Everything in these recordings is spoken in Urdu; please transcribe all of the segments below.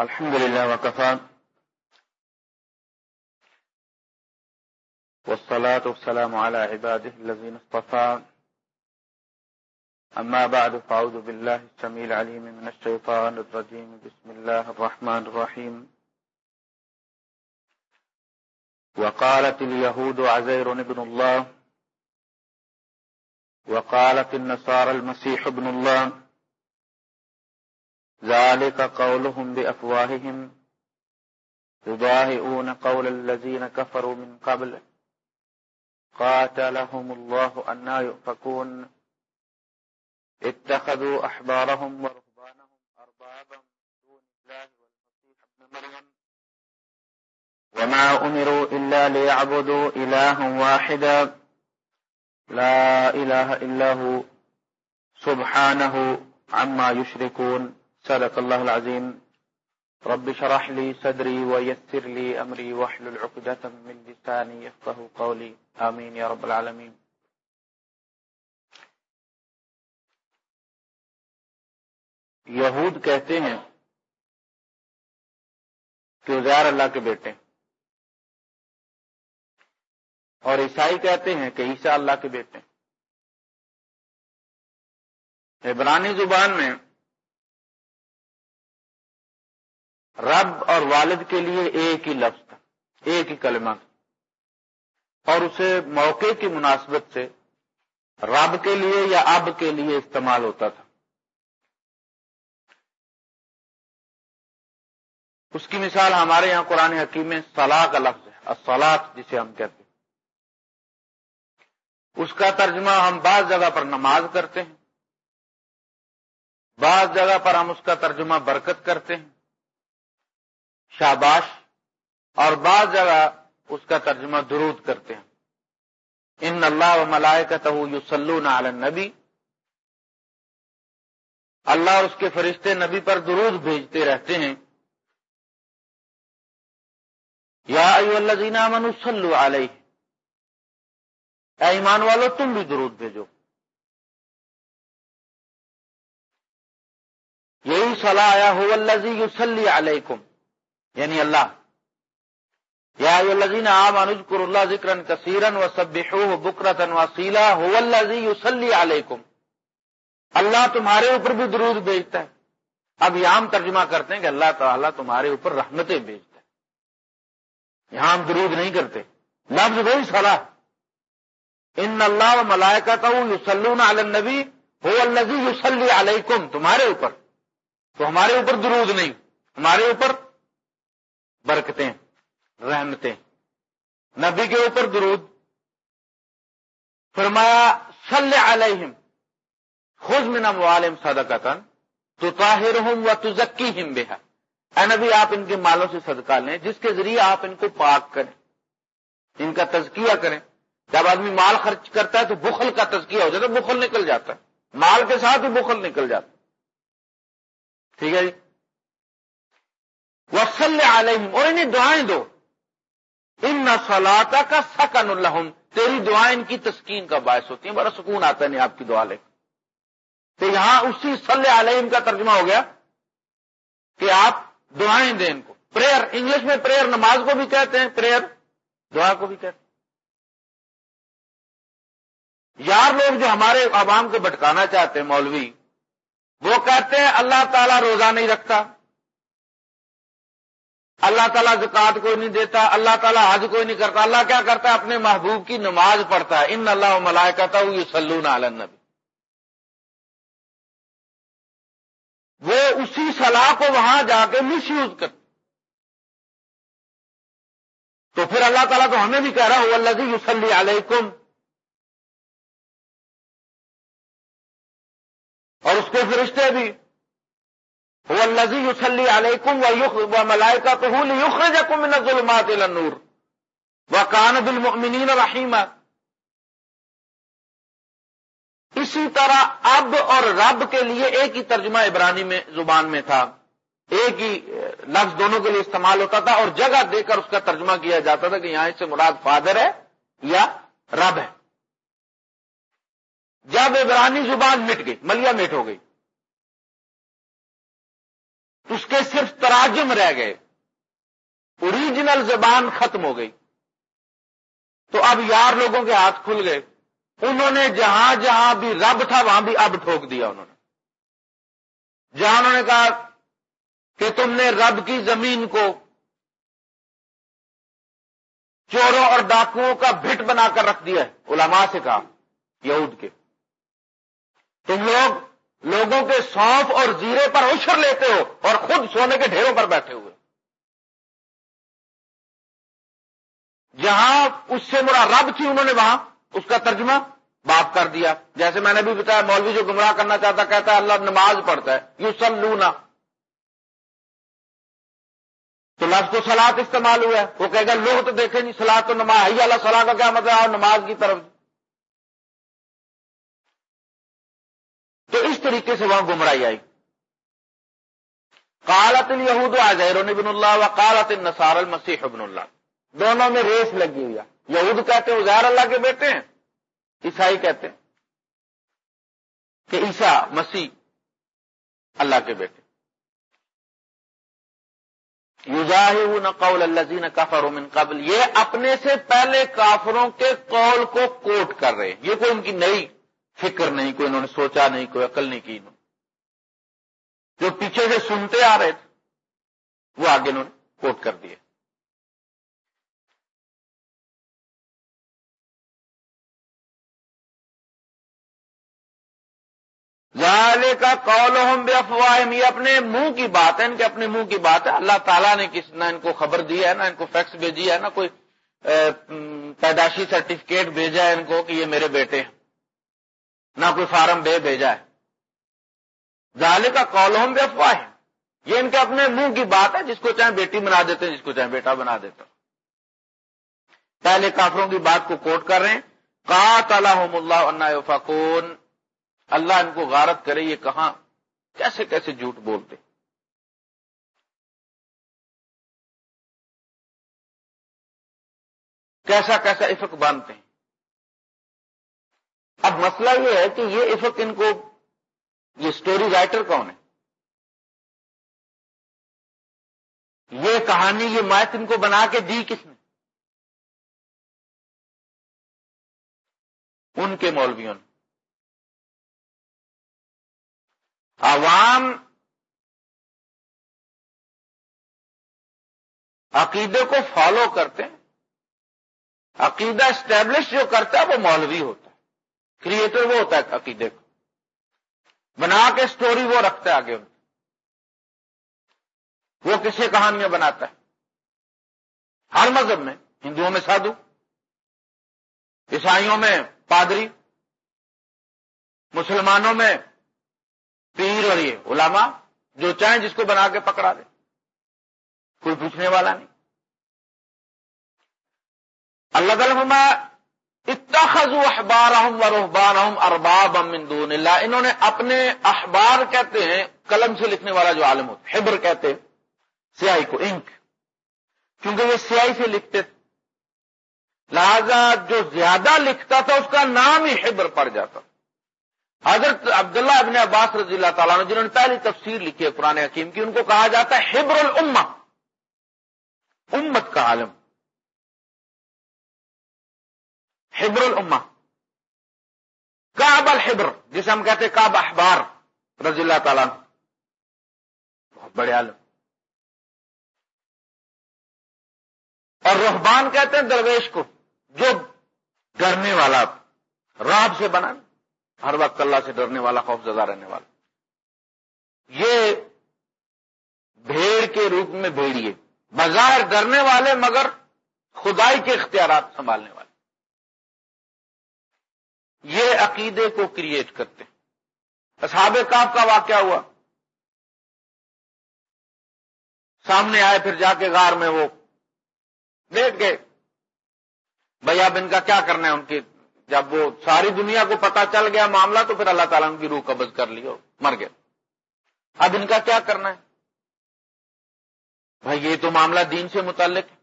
الحمد لله وكفى. والصلاة والسلام على عباده الذين اصطفى. أما بعد، فأعوذ بالله السميع العليم من الشيطان الرجيم. بسم الله الرحمن الرحيم. وقالت اليهود عزير ابن الله، وقالت النصارى المسيح ابن الله ذلك قولهم بأفواههم. يضاهئون قول الذين كفروا من قبل. قاتلهم الله أنا يؤفكون. اتخذوا أحبارهم ورهبانهم أربابا دون الله والمسيح ابن مريم. وما أمروا إلا ليعبدوا إله واحدا. لا إله إلا هو. سبحانه عما يشركون. صدق الله العظيم رب شرح لي صدري ويسر لي أمري وحل العقدة من لساني يفقه قولي آمين يا رب العالمين یہود کہتے ہیں کہ ازار اللہ کے بیٹے اور عیسائی کہتے ہیں کہ عیسیٰ اللہ کے بیٹے عبرانی زبان میں رب اور والد کے لیے ایک ہی لفظ تھا، ایک ہی کلمہ تھا۔ اور اسے موقع کی مناسبت سے رب کے لیے یا اب کے لیے استعمال ہوتا تھا۔ اس کی مثال ہمارے یہاں قرآن حکیم میں صلاح کا لفظ ہے اصلاح جسے ہم کہتے ہیں۔ اس کا ترجمہ ہم بعض جگہ پر نماز کرتے ہیں، بعض جگہ پر ہم اس کا ترجمہ برکت کرتے ہیں۔ شاباش اور بعض جگہ اس کا ترجمہ درود کرتے ہیں۔ ان اللہ و ملائے کا تو نبی اللہ اور اس کے فرشتے نبی پر درود بھیجتے رہتے ہیں۔ یا اللہ من صلو علیہ۔ اے ایمان والو، تم بھی درود بھیجو۔ یہی صلاح آیا، ہو اللہ یوسلی علیکم۔ یعنی اللہ یا الذین آمنوا اذکروا اللہ ذکرا کثیرا وسبحوه بکرتا واسیلا هو الذی یصلی علیکم اللہ تمہارے اوپر بھی درود بھیجتا ہے اب یہ عام ترجمہ کرتے ہیں کہ اللہ تعالیٰ تمہارے اوپر رحمتیں بھیجتا ہے یہاں ہم درود نہیں کرتے لفظ وہی صلاح ان اللہ و ملائکہ یسلون علی النبی هو الذی یصلی علیکم تمہارے اوپر تو ہمارے اوپر درود نہیں ہمارے اوپر برکتیں، رحمتیں۔ نبی کے اوپر درود۔ فرمایا صلی علیہم۔ خز من اموالہم صدقتا تو طاہر ہوں و تزکی ہم بے اے نبی، آپ ان کے مالوں سے صدقہ لیں، جس کے ذریعے آپ ان کو پاک کریں۔ ان کا تزکیہ کریں۔ جب آدمی مال خرچ کرتا ہے تو بخل کا تزکیہ ہو جاتا ہے، بخل نکل جاتا ہے۔ مال کے ساتھ ہی بخل نکل جاتا ٹھیک ہے جی؟ وسل علیہم اور انہیں دعائیں دو۔ ان نسلاتا کا سکن الحم تیری دعائیں ان کی تسکین کا باعث ہوتی ہیں۔ بڑا سکون آتا ہے نہیں آپ کی دعا لے۔ تو یہاں اسی صلی علیہم کا ترجمہ ہو گیا کہ آپ دعائیں دیں ان کو۔ پریئر انگلش میں پریئر نماز کو بھی کہتے ہیں۔ پریئر دعا کو بھی کہتے ہیں۔ یار لوگ جو ہمارے عوام کو بٹکانا چاہتے ہیں، مولوی، وہ کہتے ہیں اللہ تعالیٰ روزہ نہیں رکھتا۔ اللہ تعالیٰ زکات کوئی نہیں دیتا، اللہ تعالیٰ حج کوئی نہیں کرتا، اللہ کیا کرتا ہے؟ اپنے محبوب کی نماز پڑھتا ہے۔ ان اللہ ملائے کہتا ہوں یہ سلون عالنبی وہ اسی صلاح کو وہاں جا کے مس یوز کر تو پھر اللہ تعالیٰ تو ہمیں بھی کہہ رہا ہوں اللہ یوسلی علیکم۔ اور اس کے فرشتے بھی۔ هو الذي يصلي عليكم وملائكته ليخرجكم من الظلمات الى النور. وكان بالمؤمنين رحيما. اسی طرح اب اور رب کے لیے ایک ہی ترجمہ عبرانی میں زبان میں تھا. ایک ہی لفظ دونوں کے لیے استعمال ہوتا تھا اور جگہ دے کر اس کا ترجمہ کیا جاتا تھا کہ یہاں سے مراد فادر ہے یا رب ہے۔ جب عبرانی زبان مٹ گئی ملیا مٹ ہو گئی اس کے صرف تراجم رہ گئے۔ اوریجنل زبان ختم ہو گئی۔ تو اب یار لوگوں کے ہاتھ کھل گئے۔ انہوں نے جہاں جہاں بھی رب تھا، وہاں بھی اب ٹھوک دیا انہوں نے۔ جہاں انہوں نے کہا کہ تم نے رب کی زمین کو چوروں اور ڈاکوؤں کا بھٹ بنا کر رکھ دیا ہے، علماء سے کہا، یہود کے۔ تم لوگ لوگوں کے سونف اور زیرے پر اشر لیتے ہو اور خود سونے کے ڈھیروں پر بیٹھے ہوئے جہاں اس سے مرا رب تھی انہوں نے وہاں، اس کا ترجمہ باپ کر دیا۔ جیسے میں نے بھی بتایا، مولوی جو گمراہ کرنا چاہتا، کہتا ہے، اللہ نماز پڑھتا ہے۔ یو سل لونا تو لفظ تو سلاد استعمال ہوا ہے۔ وہ کہے گا لوگ تو دیکھیں نہیں سلاد تو نماز اللہ صلاح کا کیا مطلب نماز کی طرف۔ تو اس طریقے سے وہاں گمراہی آئی۔ کالت یہود آزیر بن اللہ و کالت نصار المسیح ابن اللہ دونوں میں ریس لگی ہوئی ہے۔ یہود کہتے ہیں ازیر اللہ کے بیٹے ہیں۔ عیسائی کہتے ہیں کہ عیسا مسیح اللہ کے بیٹے۔ قول اللہ کافر من قبل۔ یہ اپنے سے پہلے کافروں کے قول کو کوٹ کر رہے ہیں۔ یہ کوئی ان کی نئی فکر نہیں کوئی، انہوں نے سوچا نہیں، کوئی عقل نہیں کی انہوں جو پیچھے سے سنتے آ رہے تھے، وہ آگے انہوں نے کوٹ کر دیے کا قول بے افواہ یہ اپنے منہ کی بات ہے، ان کے اپنے منہ کی بات ہے۔ اللہ تعالیٰ نے کس، نہ ان کو خبر دی ہے، نہ ان کو فیکس بھیجی ہے، نہ کوئی پیداشی سرٹیفکیٹ بھیجا ہے ان کو کہ یہ میرے بیٹے ہیں۔ نہ کوئی فارم بے بھیجا ہے۔ ظالے کا قول بے افواہ ہے یہ ان کے اپنے منہ کی بات ہے، جس کو چاہے بیٹی بنا دیتے ہیں جس کو چاہے بیٹا بنا دیتے۔ پہلے کافروں کی بات کو کوٹ کر رہے ہیں۔ کا تعالیٰ اللہ فکون اللہ ان کو غارت کرے، یہ کہاں، کیسے کیسے جھوٹ بولتے۔ کیسا کیسا افق باندھتے ہیں۔ اب مسئلہ یہ ہے کہ یہ افق ان کو یہ سٹوری رائٹر کون ہے؟ یہ کہانی، یہ مایت ان کو بنا کے دی کس نے؟ ان کے مولویوں نے۔ عوام عقیدے کو فالو کرتے ہیں۔ عقیدہ اسٹیبلش جو کرتا ہے وہ مولوی ہوتا ہے۔ کریٹر وہ ہوتا ہے عقیدے کو۔ بنا کے سٹوری وہ رکھتا ہے آگے۔ ان وہ کسی کہانیاں بناتا ہے۔ ہر مذہب میں، ہندوؤں میں سادھو، عیسائیوں میں پادری، مسلمانوں میں پیر اور یہ علماء جو چاہیں جس کو بنا کے پکڑا دے۔ کوئی پوچھنے والا نہیں۔ اللہ تعالیٰ اتخذ احبار و رحبان ارباب من دون اللہ۔ انہوں نے اپنے اخبار کہتے ہیں، قلم سے لکھنے والا جو عالم ہوتا حبر کہتے ہیں، سیاہی کو، انک۔ کیونکہ وہ سیاہی سے لکھتے تھے۔ لہذا جو زیادہ لکھتا تھا، اس کا نام ہی حبر پڑ جاتا۔ حضرت عبداللہ ابن عباس رضی اللہ تعالیٰ نے جنہوں نے پہلی تفسیر لکھی ہے قرآن حکیم کی، ان کو کہا جاتا ہے حبر الامہ۔ امت کا عالم۔ حبر الامہ. کاب الحبر، جسے ہم کہتے کاب احبار، رضی اللہ تعالیٰ بہت بڑے عالم. اور رحبان کہتے ہیں درویش کو، جو ڈرنے والا راب سے بنا ہر وقت اللہ سے ڈرنے والا، خوف زدہ رہنے والا. یہ بھیڑ کے روپ میں بھیڑیے. بظاہر ڈرنے والے مگر خدائی کے اختیارات سنبھالنے والے. یہ عقیدے کو کریٹ کرتے اصحاب کاف کا واقعہ ہوا۔ سامنے آئے پھر جا کے غار میں وہ دیکھ گئے۔ بھیا بن کا کیا کرنا ہے؟ ان کی جب وہ ساری دنیا کو پتا چل گیا معاملہ، تو پھر اللہ تعالیٰ ان کی روح قبض کر لی مر گیا اب ان کا کیا کرنا ہے؟ بھائی یہ تو معاملہ دین سے متعلق ہے۔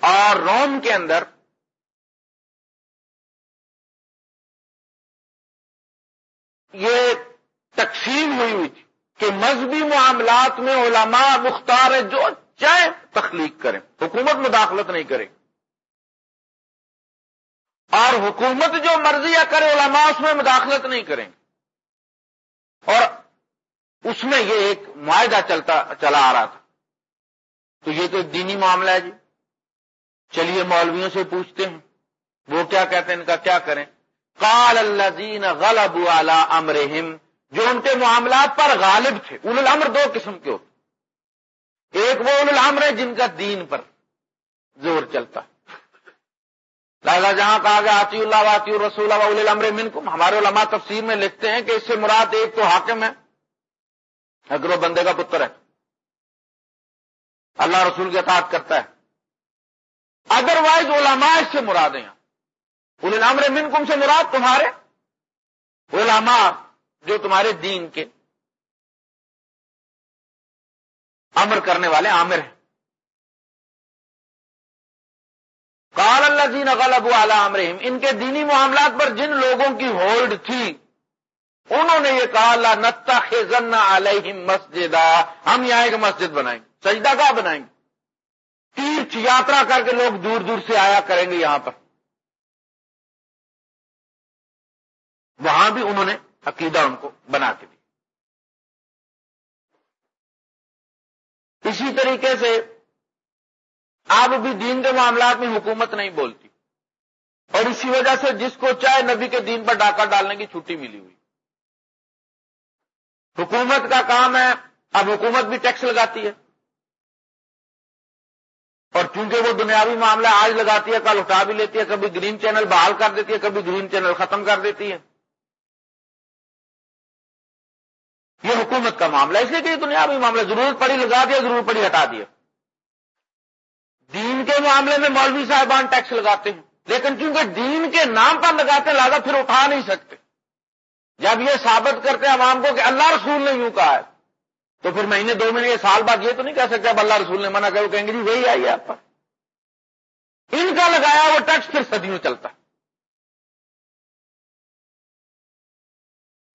اور روم کے اندر یہ تقسیم ہوئی ہوئی تھی کہ مذہبی معاملات میں علماء مختار ہے جو چاہے تخلیق کریں، حکومت مداخلت نہیں کرے۔ اور حکومت جو مرضی کرے، علماء اس میں مداخلت نہیں کریں۔ اور اس میں یہ ایک معاہدہ چلتا، چلا آ رہا تھا۔ تو یہ تو ایک دینی معاملہ ہے جی۔ چلیے مولویوں سے پوچھتے ہیں، وہ کیا کہتے ہیں، ان کا کیا کریں؟ کال اللہ غلب والا امرحم جو ان کے معاملات پر غالب تھے اول الامر دو قسم کے ہوتے ایک وہ اول الامر ہے جن کا دین پر زور چلتا۔ لہٰذا جہاں کہا گیا آتی اللہ واطی رسول اول الامر منکم، ہمارے علماء تفسیر میں لکھتے ہیں کہ اس سے مراد ایک تو حاکم ہے، اگر وہ بندے کا پتر ہے۔ اللہ رسول کے اطاعت کرتا ہے۔ ادر وائز علماء اس سے مراد ہیں۔ الامر منکم سے مراد تمہارے؟ علماء جو تمہارے دین کے امر کرنے والے عامر ہیں۔ کال اللہ جین غلب اعلی امرحیم ان کے دینی معاملات پر جن لوگوں کی ہولڈ تھی، انہوں نے یہ کہا اللہ نتا خزن علیہم مسجد ہم یہاں ایک مسجد بنائیں گے، سجدہ کا بنائیں گے۔ تیرتھ یاترا کر کے لوگ دور دور سے آیا کریں گے یہاں پر۔ وہاں بھی انہوں نے عقیدہ ان کو بنا کے دی اسی طریقے سے آپ بھی دین کے معاملات میں حکومت نہیں بولتی۔ اور اسی وجہ سے جس کو چاہے نبی کے دین پر ڈاکہ ڈالنے کی چھٹی ملی ہوئی۔ حکومت کا کام ہے، اب حکومت بھی ٹیکس لگاتی ہے۔ اور چونکہ وہ دنیاوی معاملہ آج لگاتی ہے، کل اٹھا بھی لیتی ہے، کبھی گرین چینل بحال کر دیتی ہے، کبھی گرین چینل ختم کر دیتی ہے۔ یہ حکومت کا معاملہ اس لیے کہ دنیا میں معاملہ ضرورت پڑی، لگا دیا، ضرورت پڑی، ہٹا دیا۔ دین کے معاملے میں مولوی صاحبان ٹیکس لگاتے ہیں، لیکن چونکہ دین کے نام پر لگاتے لاگا پھر اٹھا نہیں سکتے۔ جب یہ ثابت کرتے عوام کو کہ اللہ رسول نے یوں کہا ہے، تو پھر مہینے، دو مہینے سال بعد یہ تو نہیں کہہ سکتے اب اللہ رسول نے منع کرو کہیں گے جی وہی آئی ہے آپ پر۔ ان کا لگایا وہ ٹیکس پھر صدیوں چلتا۔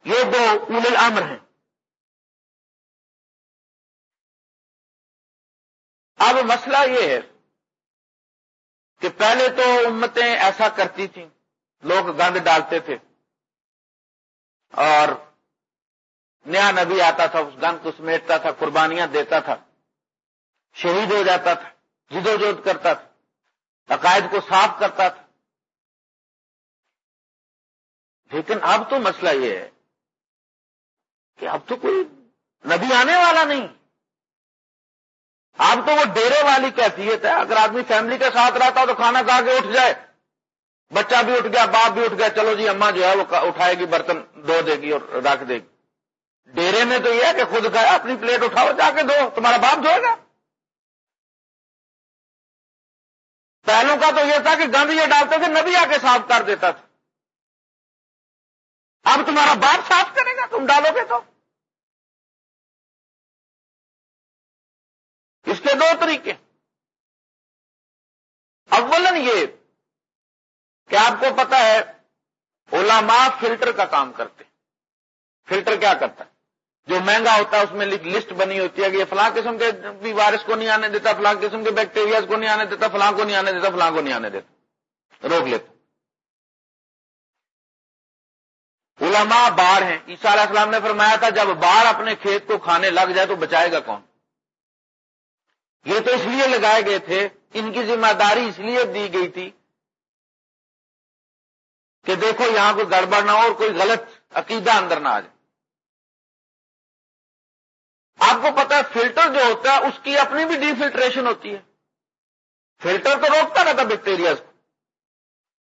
یہ دو اول الامر ہیں۔ اب مسئلہ یہ ہے کہ پہلے تو امتیں ایسا کرتی تھیں، لوگ گند ڈالتے تھے۔ اور نیا نبی آتا تھا، اس گند کو سمیٹتا تھا، قربانیاں دیتا تھا۔ شہید ہو جاتا تھا جدو جہد کرتا تھا، عقائد کو صاف کرتا تھا۔ لیکن اب تو مسئلہ یہ ہے کہ اب تو کوئی نبی آنے والا نہیں۔ اب تو وہ ڈیرے والی کیفیت ہے اگر آدمی فیملی کے ساتھ رہتا تو کھانا کھا کے اٹھ جائے۔ بچہ بھی اٹھ گیا، باپ بھی اٹھ گیا، چلو جی اما جو ہے وہ اٹھائے گی، برتن دھو دے گی اور رکھ دے گی۔ ڈیرے میں تو یہ ہے کہ خود کھایا اپنی پلیٹ اٹھاؤ، جا کے دو تمہارا باپ دھوئے گا۔ پہلوں کا تو یہ تھا کہ گند یہ ڈالتے تھے، نبی آ کے صاف کر دیتا تھا۔ اب تمہارا باپ صاف کرے گا، تم ڈالو گے تو۔ اس کے دو طریقے اولن یہ کہ آپ کو پتا ہے، علماء فلٹر کا کام کرتے فلٹر کیا کرتا ہے؟ جو مہنگا ہوتا ہے، اس میں لسٹ بنی ہوتی ہے کہ یہ فلاں قسم کے بھی وائرس کو نہیں آنے دیتا، فلاں قسم کے بیکٹیریا کو نہیں آنے دیتا، فلاں کو نہیں آنے دیتا، فلاں کو نہیں آنے دیتا۔ روک لیتا علماء بار ہیں۔ عیسیٰ علیہ السلام نے فرمایا تھا، جب بار اپنے کھیت کو کھانے لگ جائے تو بچائے گا کون؟ یہ تو اس لیے لگائے گئے تھے، ان کی ذمہ داری اس لیے دی گئی تھی کہ دیکھو یہاں کوئی گڑبڑ نہ ہو اور کوئی غلط عقیدہ اندر نہ آ جائے۔ آپ کو پتا ہے، فلٹر جو ہوتا ہے، اس کی اپنی بھی ڈی فلٹریشن ہوتی ہے۔ فلٹر تو روکتا رہتا بیکٹیریا کو۔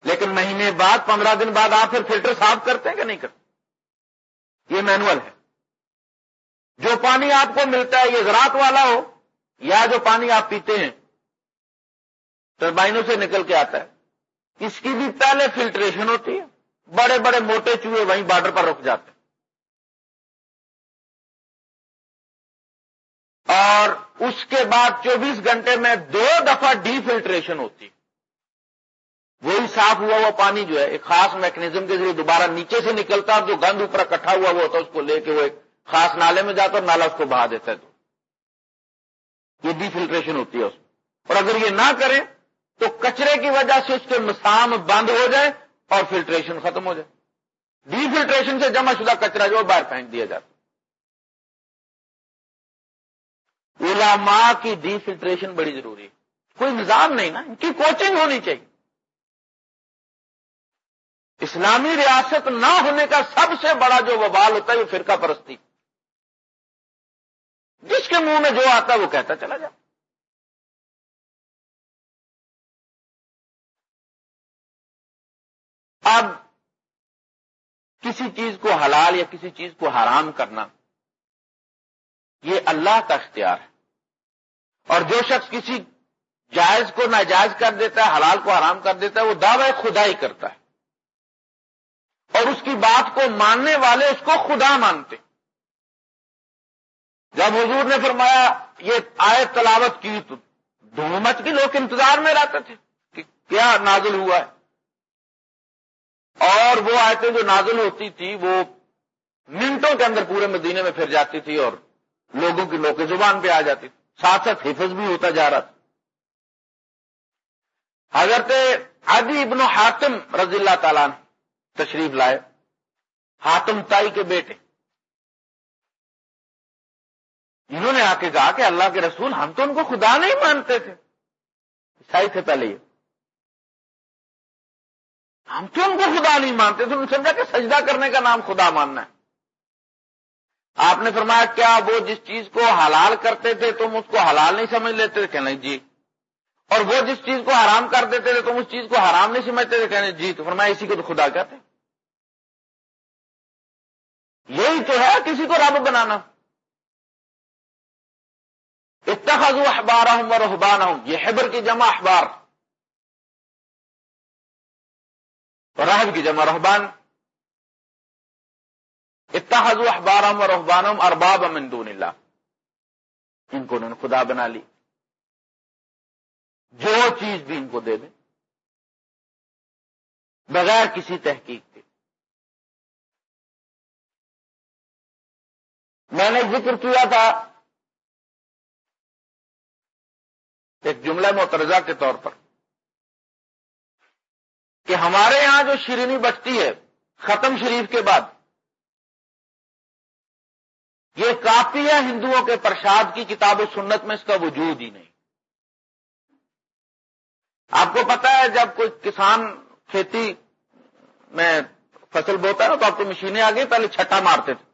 لیکن مہینے بعد، پندرہ دن بعد آپ پھر فلٹر صاف کرتے ہیں کہ نہیں کرتے؟ یہ مینوئل ہے۔ جو پانی آپ کو ملتا ہے، یہ زراعت والا ہو یا جو پانی آپ پیتے ہیں ٹربائنوں سے نکل کے آتا ہے۔ اس کی بھی پہلے فلٹریشن ہوتی ہے۔ بڑے بڑے موٹے چوہے وہیں بارڈر پر رک جاتے ہیں۔ اور اس کے بعد چوبیس گھنٹے میں دو دفعہ ڈی فلٹریشن ہوتی وہی صاف ہوا ہوا پانی جو ہے، ایک خاص میکنیزم کے ذریعے دوبارہ نیچے سے نکلتا جو گند اوپر اکٹھا ہوا ہوا ہوتا اس کو لے کے وہ ایک خاص نالے میں جاتا اور نالا اس کو بہا دیتا ہے۔ تو یہ ڈی فلٹریشن ہوتی ہے اس میں۔ اور اگر یہ نہ کریں تو کچرے کی وجہ سے اس کے مسام بند ہو جائے اور فلٹریشن ختم ہو جائے۔ ڈی فلٹریشن سے جمع شدہ کچرا جو باہر پھینک دیا جاتا علماء کی ڈی فلٹریشن بڑی ضروری ہے۔ کوئی نظام نہیں نا، ان کی کوچنگ ہونی چاہیے۔ اسلامی ریاست نہ ہونے کا سب سے بڑا جو وبال ہوتا ہے وہ فرقہ پرستی۔ جس کے منہ میں جو آتا ہے وہ کہتا چلا جائے۔ اب کسی چیز کو حلال یا کسی چیز کو حرام کرنا، یہ اللہ کا اختیار ہے۔ اور جو شخص کسی جائز کو ناجائز کر دیتا ہے، حلال کو حرام کر دیتا ہے، وہ دعوی خدا ہی کرتا ہے۔ اور اس کی بات کو ماننے والے اس کو خدا مانتے۔ جب حضور نے فرمایا یہ آئے تلاوت کی تو مچ کی لوگ انتظار میں رہتے تھے کہ کیا نازل ہوا ہے۔ اور وہ آیتیں جو نازل ہوتی تھی، وہ منٹوں کے اندر پورے مدینے میں پھر جاتی تھی اور لوگوں کی لوگ زبان پہ آ جاتی تھی۔ ساتھ ساتھ حفظ بھی ہوتا جا رہا تھا۔ حضرت عدی ابن حاتم رضی اللہ تعالیٰ نے تشریف لائے، حاتم تائی کے بیٹے۔ انہوں نے آ کے کہا کہ اللہ کے رسول ہم تو ان کو خدا نہیں مانتے تھے۔ عیسائی تھے پہلے یہ۔ ہم کیوں ان کو خدا نہیں مانتے تھے؟ سمجھا کہ سجدہ کرنے کا نام خدا ماننا ہے۔ آپ نے فرمایا، کیا وہ جس چیز کو حلال کرتے تھے تم اس کو حلال نہیں سمجھ لیتے تھے؟ کہنے جی۔ اور وہ جس چیز کو حرام کر دیتے تھے تم اس چیز کو حرام نہیں سمجھتے تھے؟ کہنے جی۔ تو فرمایا، اسی کو تو خدا کہتے یہی تو ہے، کسی کو رب بنانا۔ اتخذوا احبارهم ورهبانهم. یہ حبر کی جمع احبار. رحب کی جمع رحبان اتحض احبارم اور رحبانم ارباب من دون اللہ. ان کو انہوں نے خدا بنا لی. جو چیز بھی ان کو دے دیں. بغیر کسی تحقیق کے. میں نے ذکر کیا تھا ایک جملہ مترجہ کے طور پر کہ ہمارے یہاں جو شیرینی بچتی ہے، ختم شریف کے بعد، یہ کافی ہے ہندوؤں کے پرشاد کی کتاب و سنت میں اس کا وجود ہی نہیں۔ آپ کو پتا ہے، جب کوئی کسان کھیتی میں فصل بوتا ہے نا، تو آپ کو مشینیں آ گئی پہلے چھٹا مارتے تھے۔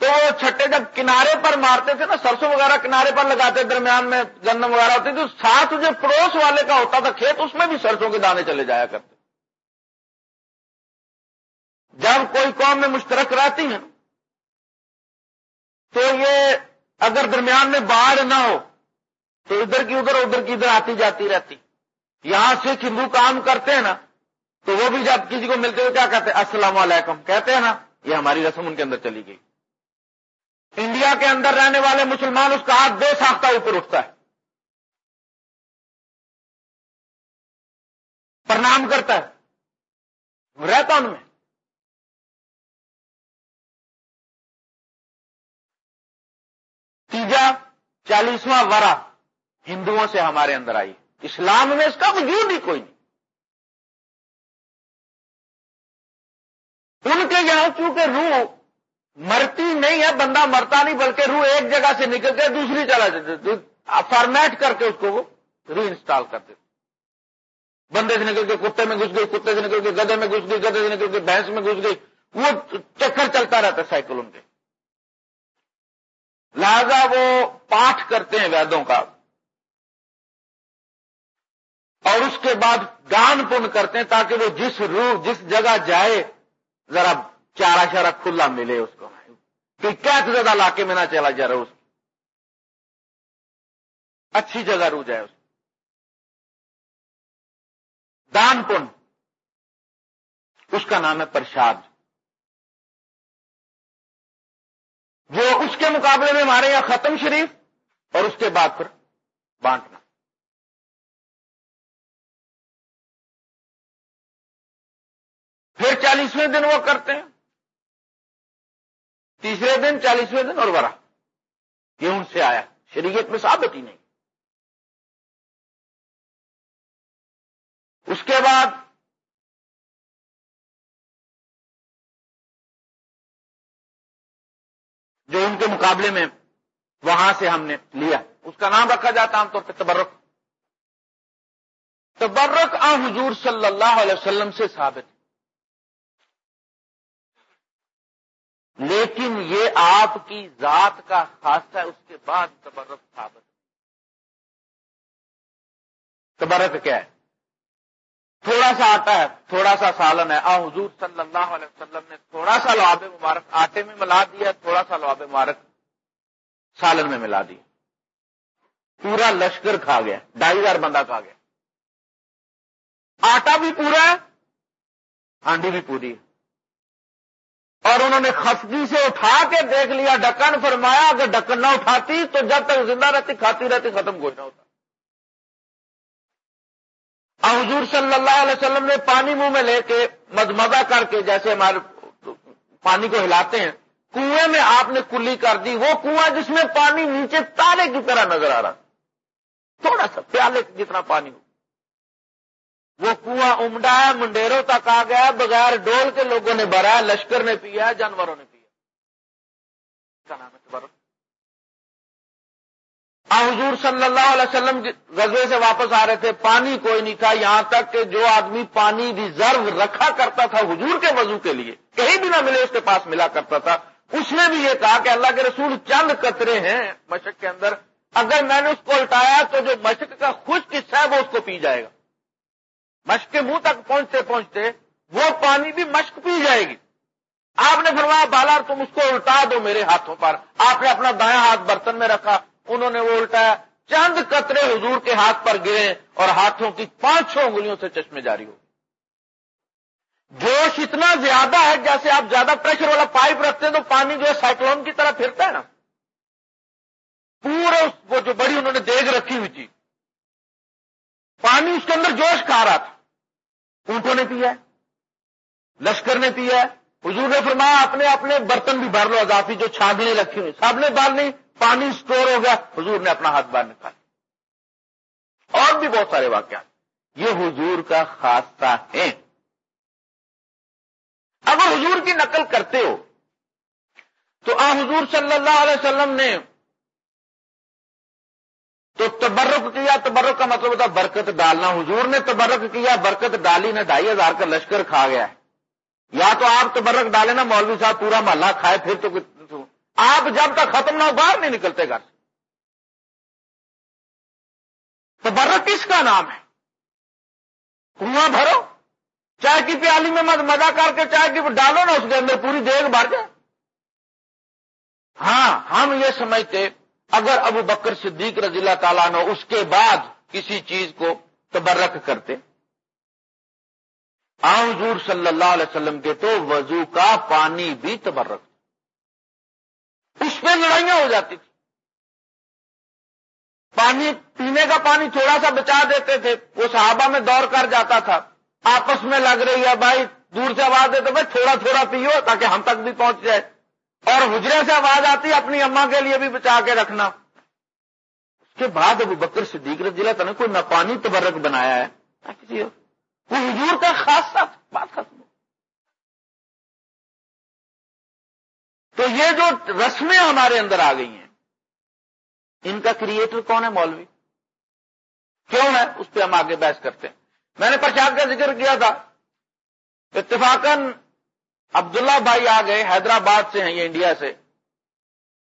تو وہ چھٹے جب کنارے پر مارتے تھے نا، سرسوں وغیرہ کنارے پر لگاتے درمیان میں گندم وغیرہ ہوتی تھی ساتھ جو پڑوس والے کا ہوتا تھا کھیت، اس میں بھی سرسوں کے دانے چلے جایا کرتے جب کوئی قوم میں مشترک رہتی ہیں، تو یہ اگر درمیان میں باڑھ نہ ہو، تو ادھر کی ادھر ادھر کی ادھر آتی جاتی رہتی۔ یہاں سے ہندو کام کرتے ہیں نا، تو وہ بھی جب کسی کو ملتے ہوئے کیا کہتے ہیں؟ السلام علیکم، کہتے ہیں نا، یہ ہماری رسم ان کے اندر چلی گئی۔ انڈیا کے اندر رہنے والے مسلمان اس کا ہاتھ بے ساختہ اوپر اٹھتا ہے۔ پرنام کرتا ہے۔ رہتا ان میں۔ تیجا چالیسواں ورا ہندوؤں سے ہمارے اندر آئی۔ اسلام میں اس کا وجود ہی کوئی نہیں۔ ان کے یہاں چونکہ روح مرتی نہیں ہے، بندہ مرتا نہیں، بلکہ روح ایک جگہ سے نکل کے دوسری چلا جاتے فارمیٹ کر کے اس کو وہ ری انسٹال کر دیتے۔ بندے سے نکل کے کتے میں گھس گئی، کتے سے نکل کے گدے میں گھس گئی گدے سے نکل کے بھینس میں گھس گئی۔ وہ چکر چلتا رہتا ہے سائیکل ان کے۔ لہذا وہ پاٹ کرتے ہیں ویدوں کا۔ اور اس کے بعد گان پن کرتے ہیں تاکہ وہ جس روح، جس جگہ جائے، ذرا چارا شارا کھلا ملے اس کو۔ کہ کیا زیادہ علاقے میں نہ چلا جا رہا اس اچھی جگہ رو جائے اس دان پن۔ اس کا نام ہے پرشاد۔ جو اس کے مقابلے میں ہمارے یہاں ختم شریف اور اس کے بعد پھر بانٹنا۔ پھر چالیسویں دن وہ کرتے ہیں۔ تیسرے دن، چالیسویں دن اور برا یہ ان سے آیا۔ شریعت میں ثابت ہی نہیں۔ اس کے بعد جو ان کے مقابلے میں وہاں سے ہم نے لیا۔ اس کا نام رکھا جاتا عام طور پہ تبرک۔ تبرک آ حضور صلی اللہ علیہ وسلم سے ثابت۔ لیکن یہ آپ کی ذات کا خاصہ ہے، اس کے بعد تبرک ثابت تبرک کیا ہے؟ تھوڑا سا آتا ہے، تھوڑا سا سالن ہے۔ آ حضور صلی اللہ علیہ وسلم نے تھوڑا سا لواب مبارک آٹے میں ملا دیا، تھوڑا سا لواب مبارک سالن میں ملا دیا۔ پورا لشکر کھا گیا، ڈھائی ہزار بندہ کھا گیا۔ آٹا بھی پورا ہے، ہانڈی بھی پوری ہے۔ اور انہوں نے خفگی سے اٹھا کے دیکھ لیا، ڈکن فرمایا اگر ڈکن نہ اٹھاتی تو جب تک زندہ رہتی، کھاتی رہتی، ختم کوئی نہ ہوتا۔ حضور صلی اللہ علیہ وسلم نے پانی منہ میں لے کے مزمزہ کر کے جیسے ہمارے پانی کو ہلاتے ہیں، کنویں میں آپ نے کلی کر دی، وہ کنواں جس میں پانی نیچے تالے کی طرح نظر آ رہا۔ تھوڑا سا پیالے جتنا پانی ہو۔ وہ کنواں امڈا ہے، منڈیروں تک آ گیا بغیر ڈول کے لوگوں نے بھرا لشکر نے پیا جانوروں نے پیا نام ہے حضور صلی اللہ علیہ وسلم جی، غزے سے واپس آ رہے تھے، پانی کوئی نہیں تھا۔ یہاں تک کہ جو آدمی پانی ریزرو رکھا کرتا تھا حضور کے وضو کے لیے، کہیں بھی نہ ملے، اس کے پاس ملا کرتا تھا۔ اس نے بھی یہ کہا کہ اللہ کے رسول چند قطرے ہیں مشق کے اندر، اگر میں نے اس کو الٹایا تو جو مشق کا خشک حصہ ہے وہ اس کو پی جائے گا۔ مشق کے منہ تک پہنچتے پہنچتے وہ پانی بھی مشق پی جائے گی۔ آپ نے فرمایا، بالا، تم اس کو الٹا دو میرے ہاتھوں پر۔ آپ نے اپنا دایاں ہاتھ برتن میں رکھا، انہوں نے وہ الٹایا۔ چند قطرے حضور کے ہاتھ پر گرے اور ہاتھوں کی پانچ چھ انگلیوں سے چشمے جاری ہو جوش اتنا زیادہ ہے جیسے آپ زیادہ پریشر والا پائپ رکھتے ہیں تو پانی جو ہے سائیکلون کی طرح پھرتا ہے نا۔ پورے وہ جو بڑی انہوں نے دیگ رکھی ہوئی تھی۔ پانی اس کے اندر جوش کھا رہا تھا۔ اونٹوں نے پیا لشکر نے پیا حضور نے فرمایا، اپنے اپنے برتن بھی بھر لو اضافی، جو چھاگنے رکھی ہوئی۔ سب نے بال نہیں پانی سٹور ہو گیا۔ حضور نے اپنا ہاتھ باہر نکالا۔ اور بھی بہت سارے واقعات۔ یہ حضور کا خاصہ ہے۔ اگر حضور کی نقل کرتے ہو، تو آ حضور صلی اللہ علیہ وسلم نے تو تبرک کیا؟ تبرک کا مطلب ہوتا برکت ڈالنا۔ حضور نے تبرک کیا، برکت ڈالی نے ڈھائی ہزار کا لشکر کھا گیا۔ یا تو آپ تبرک ڈالے نا، مولوی صاحب پورا محلہ کھائے، پھر تو آپ جب تک ختم نہ ہو، باہر نہیں نکلتے گھر سے۔ کس کا نام ہے؟ کنواں بھرو۔ چائے کی پیالی میں مت مزہ کر کے چائے کی ڈالو نا اس کے اندر، پوری دیگ بھر جائے۔ ہاں ہم یہ سمجھتے اگر ابو بکر صدیق رضی اللہ تعالیٰ نے اس کے بعد کسی چیز کو تبرک کرتے حضور صلی اللہ علیہ وسلم کے تو وضو کا پانی بھی تبرک اس پہ لڑائیاں ہو جاتی تھی پانی، پینے کا پانی تھوڑا سا بچا دیتے تھے، وہ صحابہ میں دور کر جاتا تھا۔ آپس میں لگ رہی ہے، بھائی دور سے آواز دیتے بھائی تھوڑا تھوڑا پیو تاکہ ہم تک بھی پہنچ جائے۔ اور حجرے سے آواز آتی اپنی اما کے لیے بھی بچا کے رکھنا۔ اس کے بعد ابھی بکر صدیق رضی اللہ تعالیٰ کوئی نہ تبرک بنایا ہے۔ وہ حضور کا خاص بات ختم تو یہ جو رسمیں ہمارے اندر آ گئی ہیں، ان کا کریٹر کون ہے مولوی؟ کیوں ہے؟ اس پہ ہم آگے بحث کرتے ہیں۔ میں نے پرشاد کا ذکر کیا تھا۔ اتفاقاً عبداللہ بھائی آ گئے، حیدرآباد سے ہیں یہ انڈیا سے۔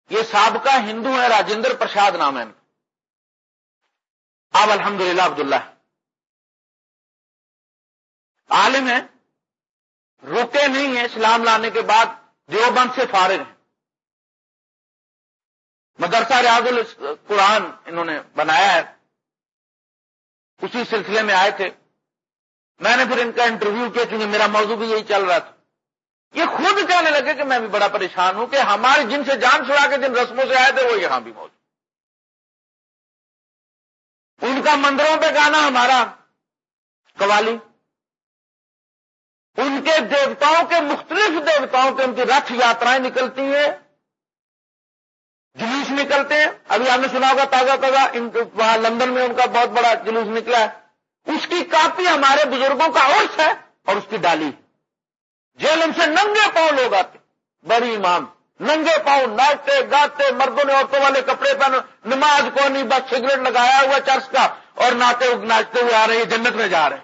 یہ سابقہ ہندو ہے راجندر پرساد نام ہے اب الحمد للہ عبداللہ۔ عالم ہے رکے نہیں ہیں اسلام لانے کے بعد، دیوبند سے فارغ ہیں۔ مدرسہ ریاض القرآن انہوں نے بنایا ہے۔ اسی سلسلے میں آئے تھے۔ میں نے پھر ان کا انٹرویو کیا کیونکہ میرا موضوع بھی یہی چل رہا تھا۔ یہ خود کہنے لگے کہ میں بھی بڑا پریشان ہوں کہ ہمارے جن سے جان چھڑا کے جن رسموں سے آئے تھے وہ یہاں بھی موجود ان کا مندروں پہ گانا ہمارا، قوالی۔ ان کے دیوتاؤں کے مختلف دیوتاؤں کے ان کی رتھ یاترائیں نکلتی ہیں۔ جلوس نکلتے ہیں۔ ابھی آپ نے سنا ہوگا تازہ تازہ وہاں لندن میں ان کا بہت بڑا جلوس نکلا ہے۔ اس کی کاپی ہمارے بزرگوں کا عرص ہے اور اس کی ڈالی۔ جیل ان سے ننگے پاؤں لوگ آتے بڑی امام۔ ننگے پاؤں، ناچتے، گاتے، مردوں نے عورتوں والے کپڑے پہن نماز کو نہیں، بس سگریٹ لگایا ہوا چرچ کا۔ اور ناچتے ناچتے ہوئے آ رہے ہیں، جنت میں جا رہے ہیں۔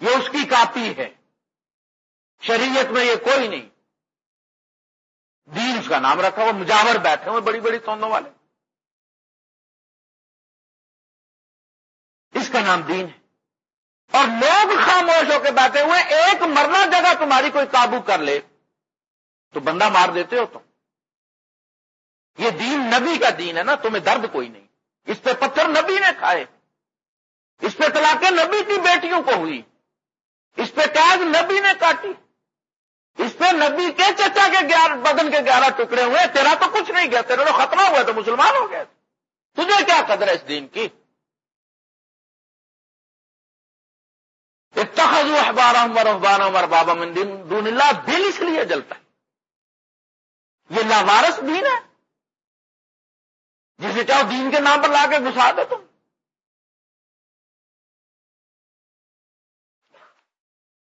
یہ اس کی کاپی ہے۔ شریعت میں یہ کوئی نہیں۔ دین اس کا نام رکھا وہ مجاور بیٹھے ہوئے، بڑی بڑی توندوں والے۔ اس کا نام دین ہے۔ اور لوگ خاموش ہو کے بیٹھے ہوئے، ایک مرنا جگہ تمہاری کوئی قابو کر لے، تو بندہ مار دیتے ہو تم۔ یہ دین نبی کا دین ہے نا، تمہیں درد کوئی نہیں۔ اس پہ پتھر نبی نے کھائے۔ اس پہ طلاقیں نبی کی بیٹیوں کو ہوئی۔ اس پہ قید نبی نے کاٹی۔ اس پہ نبی کے چچا کے گیارہ بدن کے گیارہ ٹکڑے ہوئے، تیرا تو کچھ نہیں گیا تیرا تو ختم ہوا تو مسلمان ہو گئے تجھے کیا قدر ہے اس دین کی؟ اتخذ احبار عمر احبان عمر بابا من دون اللہ، دل اس لیے جلتا ہے۔ یہ لاوارس دین ہے۔ جسے چاہو دین کے نام پر لا کے گھسا دو تم۔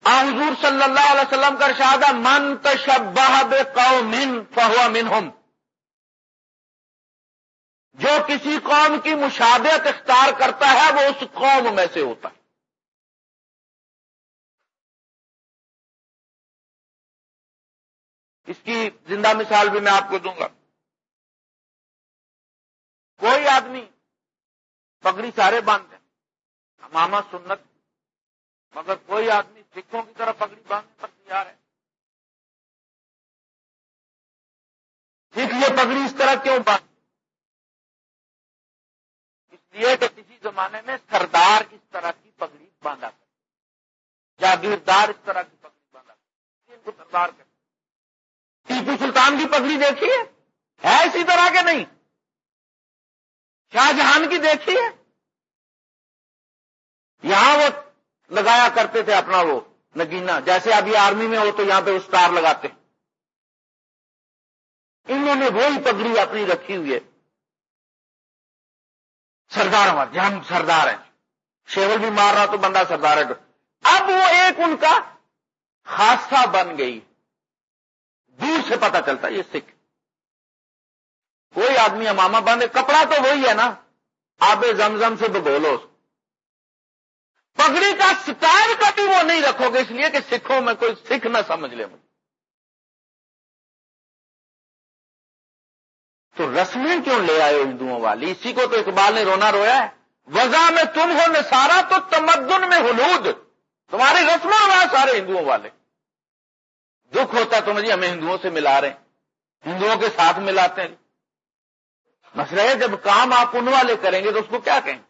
حضور صلی اللہ علیہ وسلم کا ارشاد ہے، من تشبہ قوم فہو منہم۔ جو کسی قوم کی مشابہت اختیار کرتا ہے، وہ اس قوم میں سے ہوتا ہے۔ اس کی زندہ مثال بھی میں آپ کو دوں گا۔ کوئی آدمی پگڑی سارے باندھتے ہیں ماما سنت، مگر کوئی آدمی سکھوں کی طرف پگڑی باندھنے پر تیار ہے۔ سکھ یہ پگڑی اس طرح کیوں باندھ؟ اس لیے کہ کسی زمانے میں سردار اس طرح کی پگڑی باندھا کر جاگیردار اس طرح کی پگڑی باندھا کر ان کو سردار کر ٹیپو سلطان کی پگڑی دیکھیے ہے؟ اسی طرح کے نہیں؟ شاہ جہان کی دیکھیے یہاں وہ لگایا کرتے تھے اپنا وہ نگینا جیسے ابھی آرمی میں ہو تو یہاں پہ اسٹار لگاتے انہوں نے وہی پگڑی اپنی رکھی ہوئی ہے۔ سردار ہمارے، جہاں سردار ہیں۔ شیول بھی مار رہا تو بندہ سردار ہے۔ اب وہ ایک ان کا خاصہ بن گئی۔ دور سے پتا چلتا یہ سکھ۔ کوئی آدمی اماما باندھے، کپڑا تو وہی ہے نا۔ آب زمزم سے بگولو اس پگڑی کا سٹائل کا بھی وہ نہیں رکھو گے، اس لیے کہ سکھوں میں کوئی سکھ نہ سمجھ لے۔ مجھے تو رسمیں کیوں لے آئے ہندوؤں والی؟ اسی کو تو اقبال نے رونا رویا ہے۔ وزا میں تم ہو نسارا تو تمدن میں ہلود تمہاری رسموں میں سارے ہندوؤں والے۔ دکھ ہوتا تو مجھے، ہمیں ہندوؤں سے ملا رہے ہیں۔ ہندوؤں کے ساتھ ملاتے ہیں۔ مسئلہ ہے، جب کام آپ ان والے کریں گے تو اس کو کیا کہیں؟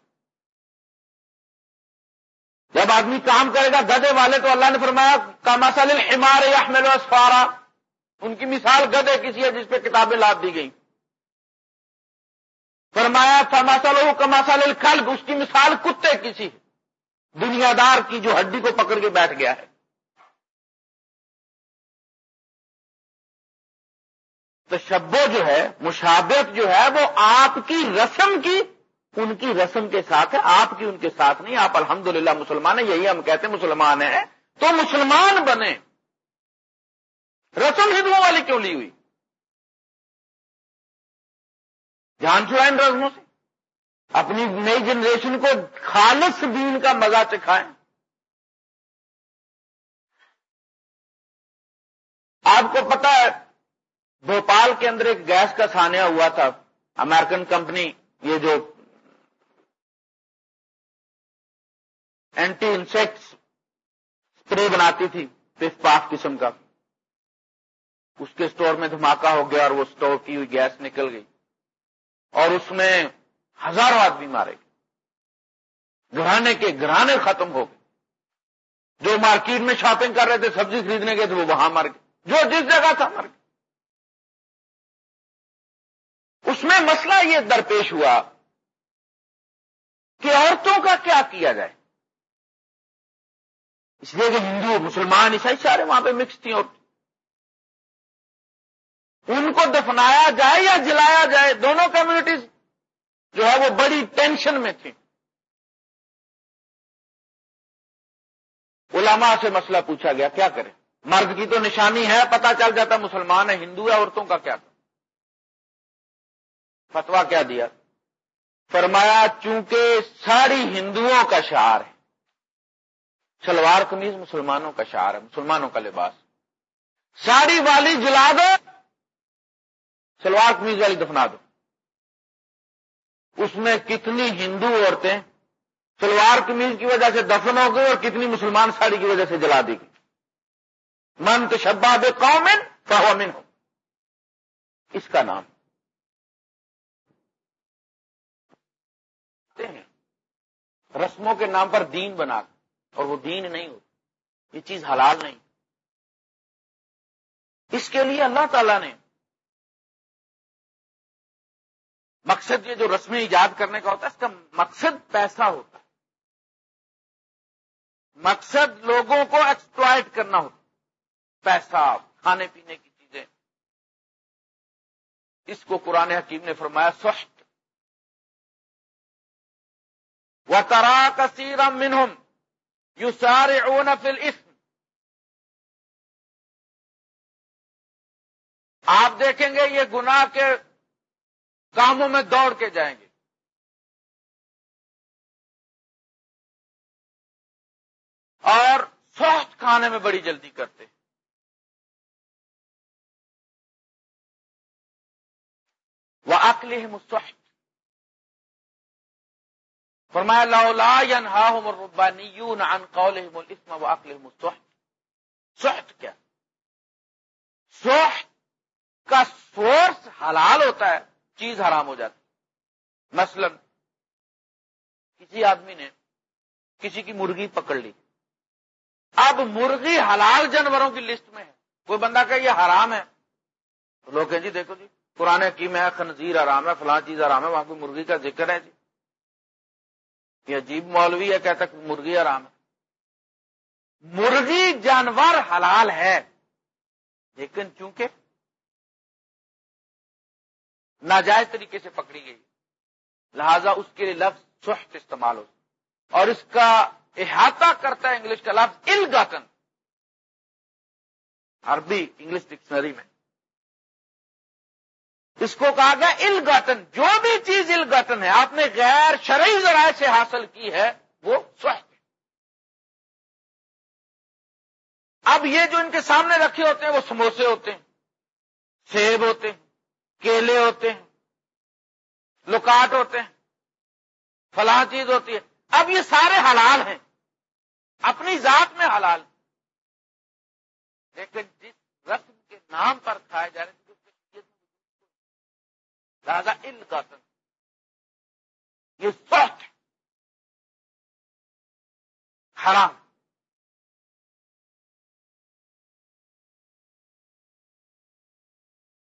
جب آدمی کام کرے گا گدے والے تو اللہ نے فرمایا کاماسل ہمار احمد اسفارا ان کی مثال گدے کسی ہے جس پہ کتابیں لاد دی گئی فرمایا فماسل ہو کماسل الخلق اس کی مثال کتے کسی دنیا دار کی جو ہڈی کو پکڑ کے بیٹھ گیا ہے۔ تو جو ہے مشابت جو ہے، وہ آپ کی رسم کی، ان کی رسم کے ساتھ ہے، آپ کی ان کے ساتھ نہیں، آپ الحمدللہ مسلمان ہیں، یہی ہم کہتے ہیں مسلمان ہیں، تو مسلمان بنے۔ رسم ہندوؤں والی کیوں لی ہوئی؟ جان چھوڑا ان رسموں سے۔ اپنی نئی جنریشن کو خالص دین کا مزہ چکھائیں۔ آپ کو پتا ہے بھوپال کے اندر ایک گیس کا سانیہ ہوا تھا امریکن کمپنی یہ جو اینٹی انسیکٹس اسپرے بناتی تھی پف پاف قسم کا۔ اس کے سٹور میں دھماکہ ہو گیا اور وہ سٹور کی ہوئی گیس نکل گئی۔ اور اس میں ہزاروں آدمی مارے گئے۔ گھرانے کے گھرانے ختم ہو گئے۔ جو مارکیٹ میں شاپنگ کر رہے تھے، سبزی خریدنے گئے تھے، وہ وہاں مر گئے۔ جو جس جگہ تھا، مر گئے۔ اس میں مسئلہ یہ درپیش ہوا کہ عورتوں کا کیا کیا جائے۔ اس لیے کہ ہندو، مسلمان، عیسائی سارے وہاں پہ مکس تھیں اور ان کو دفنایا جائے یا جلایا جائے، دونوں کمیونٹیز جو ہے وہ بڑی ٹینشن میں تھی علماء سے مسئلہ پوچھا گیا، کیا کرے مرد کی تو نشانی ہے پتا چل جاتا مسلمان ہے، ہندو ہے، عورتوں کا کیا؟ فتوا کیا دیا؟ فرمایا، چونکہ ساری ہندوؤں کا شعار ہے، شلوار قمیض مسلمانوں کا شعار ہے، مسلمانوں کا لباس۔ ساڑی والی جلا دو، شلوار قمیض والی دفنا دو۔ اس میں کتنی ہندو عورتیں شلوار قمیض کی وجہ سے دفن ہو گئی اور کتنی مسلمان ساڑی کی وجہ سے جلا دی گئی من تشبہ بے قومن فہومن ہو اس کا نام۔ رسموں کے نام پر دین بنا اور وہ دین نہیں ہوتی یہ چیز حلال نہیں۔ اس کے لیے اللہ تعالی نے مقصد یہ جو رسمیں ایجاد کرنے کا ہوتا ہے، اس کا مقصد پیسہ ہوتا ہے۔ مقصد لوگوں کو ایکسپلائٹ کرنا ہوتا پیسہ، کھانے پینے کی چیزیں۔ اس کو قرآن حکیم نے فرمایا سوشت و ترا کثیر منہم یو سارے اون فل آپ دیکھیں گے یہ گناہ کے کاموں میں دوڑ کے جائیں گے۔ اور سوچ کھانے میں بڑی جلدی کرتے وہ اکل مستحق فرمایا لولا ينهاهم الربانيون عن قولهم الاثم واكلهم السحت۔ سحت کیا؟ سحت کا سورس حلال ہوتا ہے، چیز حرام ہو جاتی۔ مثلا، کسی آدمی نے کسی کی مرغی پکڑ لی۔ اب مرغی حلال جانوروں کی لسٹ میں ہے۔ کوئی بندہ کہ یہ حرام ہے۔ لوگ کہیں جی دیکھو جی پرانے کی میں خنزیر آرام ہے، فلاں چیز آرام ہے، وہاں پہ مرغی کا ذکر ہے جی۔ یہ عجیب مولوی ہے، کہتا کہ مرغی آرام ہے۔ مرغی جانور حلال ہے، لیکن چونکہ ناجائز طریقے سے پکڑی گئی، لہذا اس کے لیے لفظ سخت استعمال ہو اور اس کا احاطہ کرتا ہے انگلش کا لفظ ال عربی، انگلش ڈکشنری میں۔ اس کو کہا گیا ال جو بھی چیز ال ہے، آپ نے غیر شرعی ذرائع سے حاصل کی ہے، وہ سوچ اب یہ جو ان کے سامنے رکھے ہوتے ہیں، وہ سموسے ہوتے ہیں، سیب ہوتے ہیں، کیلے ہوتے ہیں لکاٹ ہوتے ہیں، فلاں چیز ہوتی ہے۔ اب یہ سارے حلال ہیں۔ اپنی ذات میں حلال۔ لیکن جس رسم کے نام پر کھائے جا رہے ہیں دادا ان کا یہ سوچ حرام۔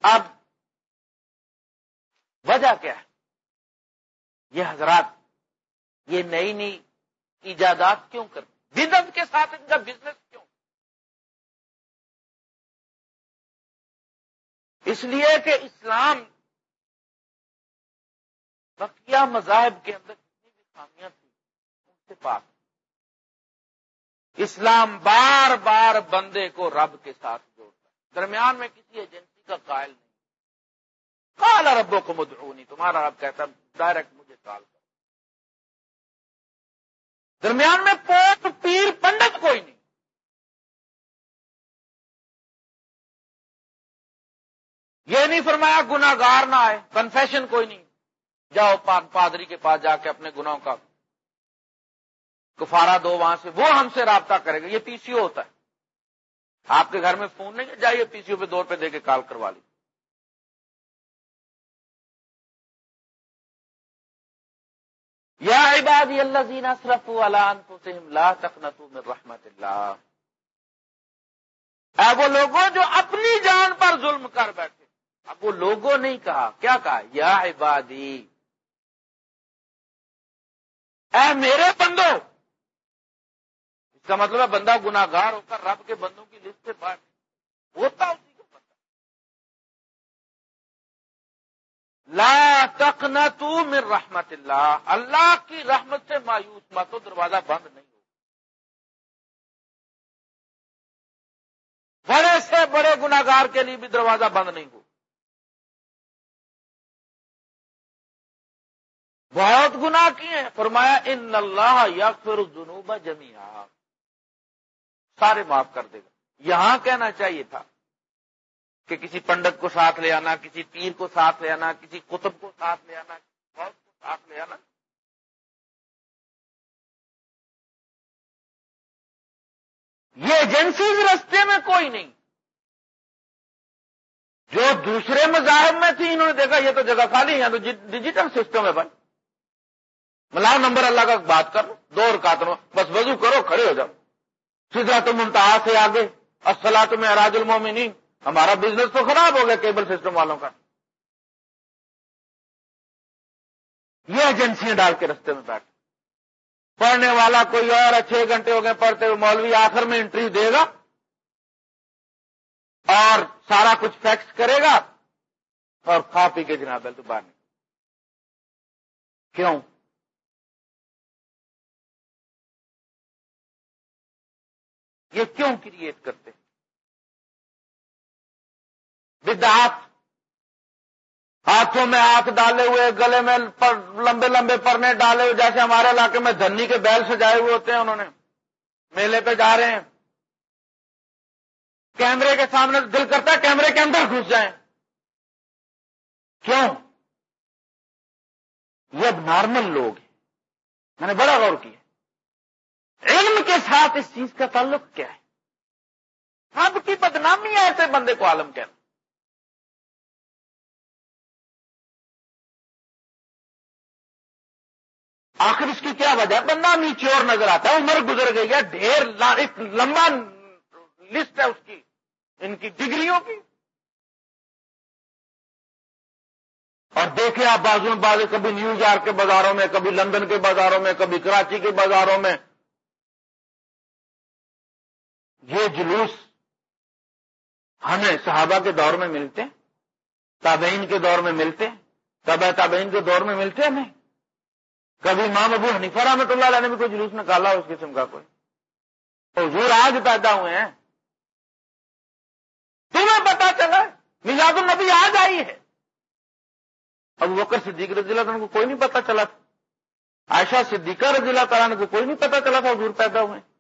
اب وجہ کیا ہے؟ یہ حضرات یہ نئی نئی ایجادات کیوں کر بدت کے ساتھ ان کا بزنس کیوں؟ اس لیے کہ اسلام بقیہ مذاہب کے اندر جتنی بھی خامیاں تھیں، ان سے پاک۔ اسلام بار بار بندے کو رب کے ساتھ جوڑتا ہے۔ درمیان میں کسی ایجنسی کا قائل نہیں۔ کالا ربوں کو مدعونی تمہارا رب کہتا ڈائریکٹ مجھے کال کر درمیان میں پوپ پیر، پنڈت کوئی نہیں۔ یہ نہیں فرمایا گناگار نہ آئے کنفیشن کوئی نہیں۔ جاؤ پادری کے پاس جا کے اپنے گناہوں کا کفارا دو وہاں سے، وہ ہم سے رابطہ کرے گا، یہ پی سی او ہوتا ہے۔ آپ کے گھر میں فون نہیں جائیے پی سی او پہ دو روپے دے کے کال کروا لی یا عبادی اللہ زین صرف لا تقنطوا من رحمت اللہ۔ اے وہ لوگوں جو اپنی جان پر ظلم کر بیٹھے۔ اب وہ لوگوں نہیں کہا، کیا کہا؟ یا عبادی اے میرے بندو! اس کا مطلب ہے بندہ گناگار ہو کر رب کے بندوں کی لسٹ سے بات ہوتا اسی کو بندہ۔ لا تقنطوا من رحمت اللہ۔ اللہ کی رحمت سے مایوس مت دروازہ بند نہیں ہو۔ بڑے سے بڑے گناگار کے لیے بھی دروازہ بند نہیں ہو۔ بہت گنا کیے فرمایا، ان اللہ یا پھر جنوبا جمیا سارے معاف کر دے گا۔ یہاں کہنا چاہیے تھا کہ کسی پنڈت کو ساتھ لے آنا، کسی پیر کو ساتھ لے آنا، کسی کتب کو ساتھ لے آنا، کسی کو ساتھ لے آنا۔ یہ ایجنسیز رستے میں کوئی نہیں۔ جو دوسرے مذاہب میں تھی، انہوں نے دیکھا یہ تو جگہ خالی ہے تو ڈیجیٹل سسٹم ہے بھائی۔ ملاؤ نمبر اللہ کا بات کر دو اور بس وضو کرو، کھڑے ہو جاؤ۔ سیدھا تو ممتاز سے آگے اصلا تو میں اراج المومنین۔ ہمارا بزنس تو خراب ہو گیا کیبل سسٹم والوں کا۔ یہ ایجنسیاں ڈال کے رستے میں بیٹھ۔ پڑھنے والا کوئی اور چھ گھنٹے ہو گئے پڑھتے ہوئے مولوی آخر میں انٹری دے گا۔ اور سارا کچھ فیکس کرے گا۔ اور کھا پی کے جناب تو باہر کیوں؟ یہ کیوں کریٹ کرتے بدعات، ہاتھوں میں ہاتھ ڈالے ہوئے، گلے میں لمبے لمبے پرنے ڈالے ہوئے، جیسے ہمارے علاقے میں دھنی کے بیل سجائے ہوئے ہوتے ہیں انہوں نے۔ میلے پہ جا رہے ہیں۔ کیمرے کے سامنے دل کرتا ہے کیمرے کے اندر گھس جائیں۔ کیوں؟ یہ اب نارمل لوگ ہیں۔ میں نے بڑا غور کیا۔ علم کے ساتھ اس چیز کا تعلق کیا ہے؟ سب کی بدنامی ہے ایسے بندے کو عالم کہنا۔ آخر اس کی کیا وجہ بندہ نیچے اور نظر آتا ہے، عمر گزر گئی ہے، ڈھیر لمبا لسٹ ہے اس کی، ان کی ڈگریوں کی۔ اور دیکھیں آپ بازو بازو کبھی نیو یارک کے بازاروں میں، کبھی لندن کے بازاروں میں، کبھی کراچی کے بازاروں میں یہ جلوس ہمیں صحابہ کے دور میں ملتے تابعین کے دور میں ملتے تب تابعین کے دور میں ملتے ہمیں۔ کبھی امام ابو حنیفہ رحمۃ اللہ علیہ نے بھی کوئی جلوس نکالا اس قسم کا کوئی۔ حضور آج پیدا ہوئے ہیں۔ تمہیں پتا چلا میزاد النبی آج آئی ہے۔ ابو بکر صدیق رضی اللہ تعالیٰ کو کوئی نہیں پتا چلا تھا۔ عائشہ صدیقہ رضی اللہ تعالیٰ کو کوئی نہیں پتا چلا تھا حضور پیدا ہوئے۔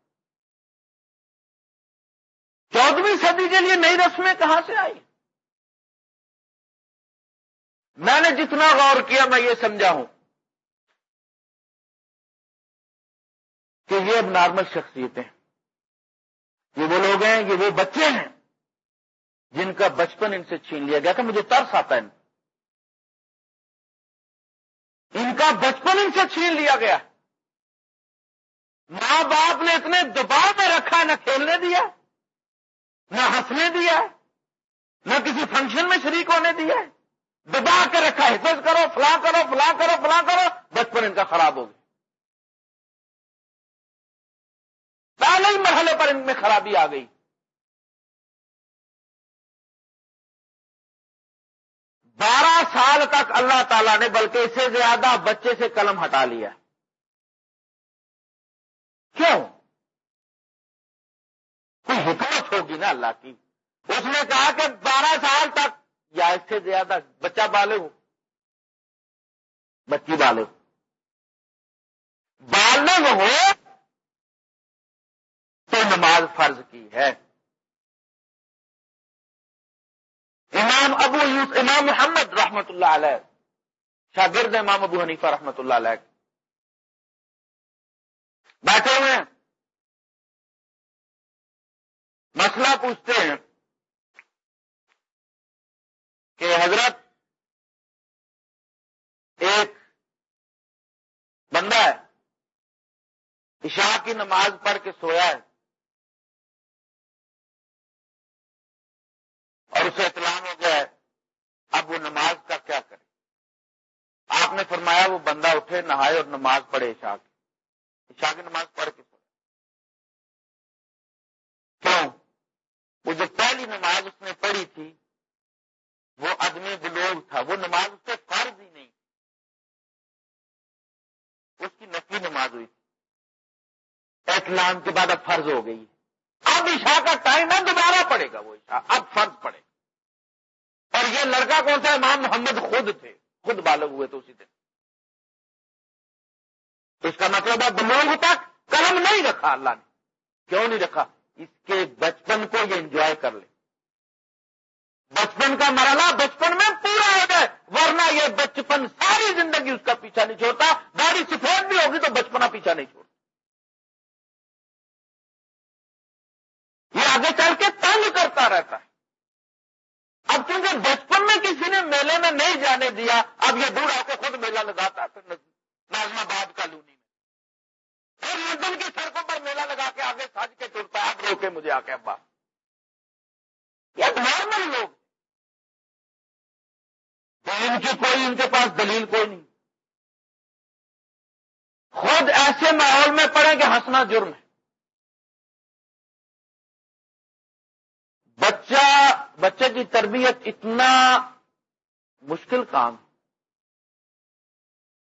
چودہویں صدی کے لیے نئی رسمیں کہاں سے آئی میں نے جتنا غور کیا میں یہ سمجھا ہوں کہ یہ اب نارمل شخصیتیں یہ وہ لوگ ہیں، یہ وہ بچے ہیں جن کا بچپن ان سے چھین لیا گیا تھا، مجھے ترس آتا ہے۔ ان کا بچپن ان سے چھین لیا گیا۔ ماں باپ نے اتنے دباؤ میں رکھا، نہ کھیلنے دیا۔ نہ ہنسنے دیا نہ کسی فنکشن میں شریک ہونے دیا دبا کے رکھا حفظ کرو، فلاں کرو فلاں کرو فلاں کرو بچپن ان کا خراب ہو گیا۔ پہلے ہی مرحلے پر ان میں خرابی آ گئی۔ بارہ سال تک اللہ تعالیٰ نے، بلکہ اس سے زیادہ بچے سے قلم ہٹا لیا۔ کیوں؟ کوئی حکمت ہوگی نا اللہ کی۔ اس نے کہا کہ بارہ سال تک، یا اس سے زیادہ، بچہ بالے ہو بچی بالے بالغ ہو تو نماز فرض کی ہے۔ امام ابو یوس، امام محمد رحمت اللہ علیہ، شاگرد امام ابو حنیفہ رحمت اللہ علیہ۔ بیٹھے ہوئے ہیں۔ مسئلہ پوچھتے ہیں کہ حضرت ایک بندہ ہے، عشاء کی نماز پڑھ کے سویا ہے اور اسے اطلاع ہو گیا ہے، اب وہ نماز کا کیا کرے؟ آپ نے فرمایا وہ بندہ اٹھے، نہائے اور نماز پڑھے عشاء کی۔ عشاء کی نماز پڑھ کے سویا۔ کیوں؟ وہ جو پہلی نماز اس نے پڑھی تھی، وہ عدم بلوغ تھا، وہ نماز اس سے فرض ہی نہیں اس کی نفی نماز ہوئی تھی۔ اسلام کے بعد اب فرض ہو گئی اب عشاء کا ٹائم ہے، دوبارہ پڑے گا وہ عشاء۔ اب فرض پڑے۔ گا اور یہ لڑکا کون تھا؟ امام محمد خود تھے، خود بالغ ہوئے تو اسی دن۔ اس کا مطلب ہے بلوگ تک قلم نہیں رکھا اللہ نے۔ کیوں نہیں رکھا؟ اس کے بچپن کو یہ انجوائے کر لے۔ بچپن کا مرحلہ بچپن میں پورا ہو جائے، ورنہ یہ بچپن ساری زندگی اس کا پیچھا نہیں چھوڑتا۔ داڑھی سفید بھی ہوگی تو بچپنا پیچھا نہیں چھوڑتا۔ یہ آگے چل کے تنگ کرتا رہتا ہے۔ اب کیونکہ بچپن میں کسی نے میلے میں نہیں جانے دیا، اب یہ بوڑھا کے خود میلہ لگاتا پھر نازم آباد کالونی میں۔ پھر لندن کی سڑکوں پر میلہ لگا کے آگے سج کے ٹوٹتا ہے روکے مجھے آ کے ابا۔ یہ نارمل لوگ ان کی کوئی، ان کے پاس دلیل کوئی نہیں۔ خود ایسے ماحول میں پڑے کہ ہنسنا جرم ہے۔ بچہ، بچے کی تربیت اتنا مشکل کام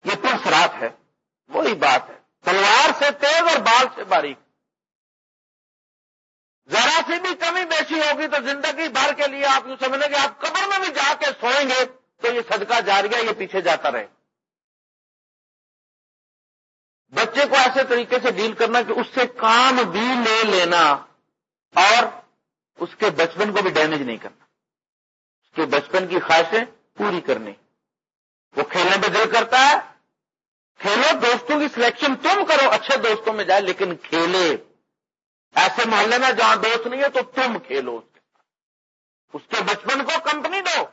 یہ پرسرات ہے، وہی بات ہے۔ تلوار سے تیز اور بال سے باریک۔ ذرا سی بھی کمی بیشی ہوگی تو زندگی بھر کے لیے آپ یوں سمجھیں گے آپ قبر میں بھی جا کے سوئیں گے تو یہ صدقہ جار گیا یہ پیچھے جاتا رہے۔ بچے کو ایسے طریقے سے ڈیل کرنا کہ اس سے کام بھی لے لینا اور اس کے بچپن کو بھی ڈیمیج نہیں کرنا۔ اس کے بچپن کی خواہشیں پوری کرنی۔ وہ کھیلنے پہ دل کرتا ہے کھیلو دوستوں کی سلیکشن تم کرو، اچھے دوستوں میں جائے، لیکن کھیلے۔ ایسے محلے میں جہاں دوست نہیں ہے تو تم کھیلو اس کے اس کے بچپن کو کمپنی دو۔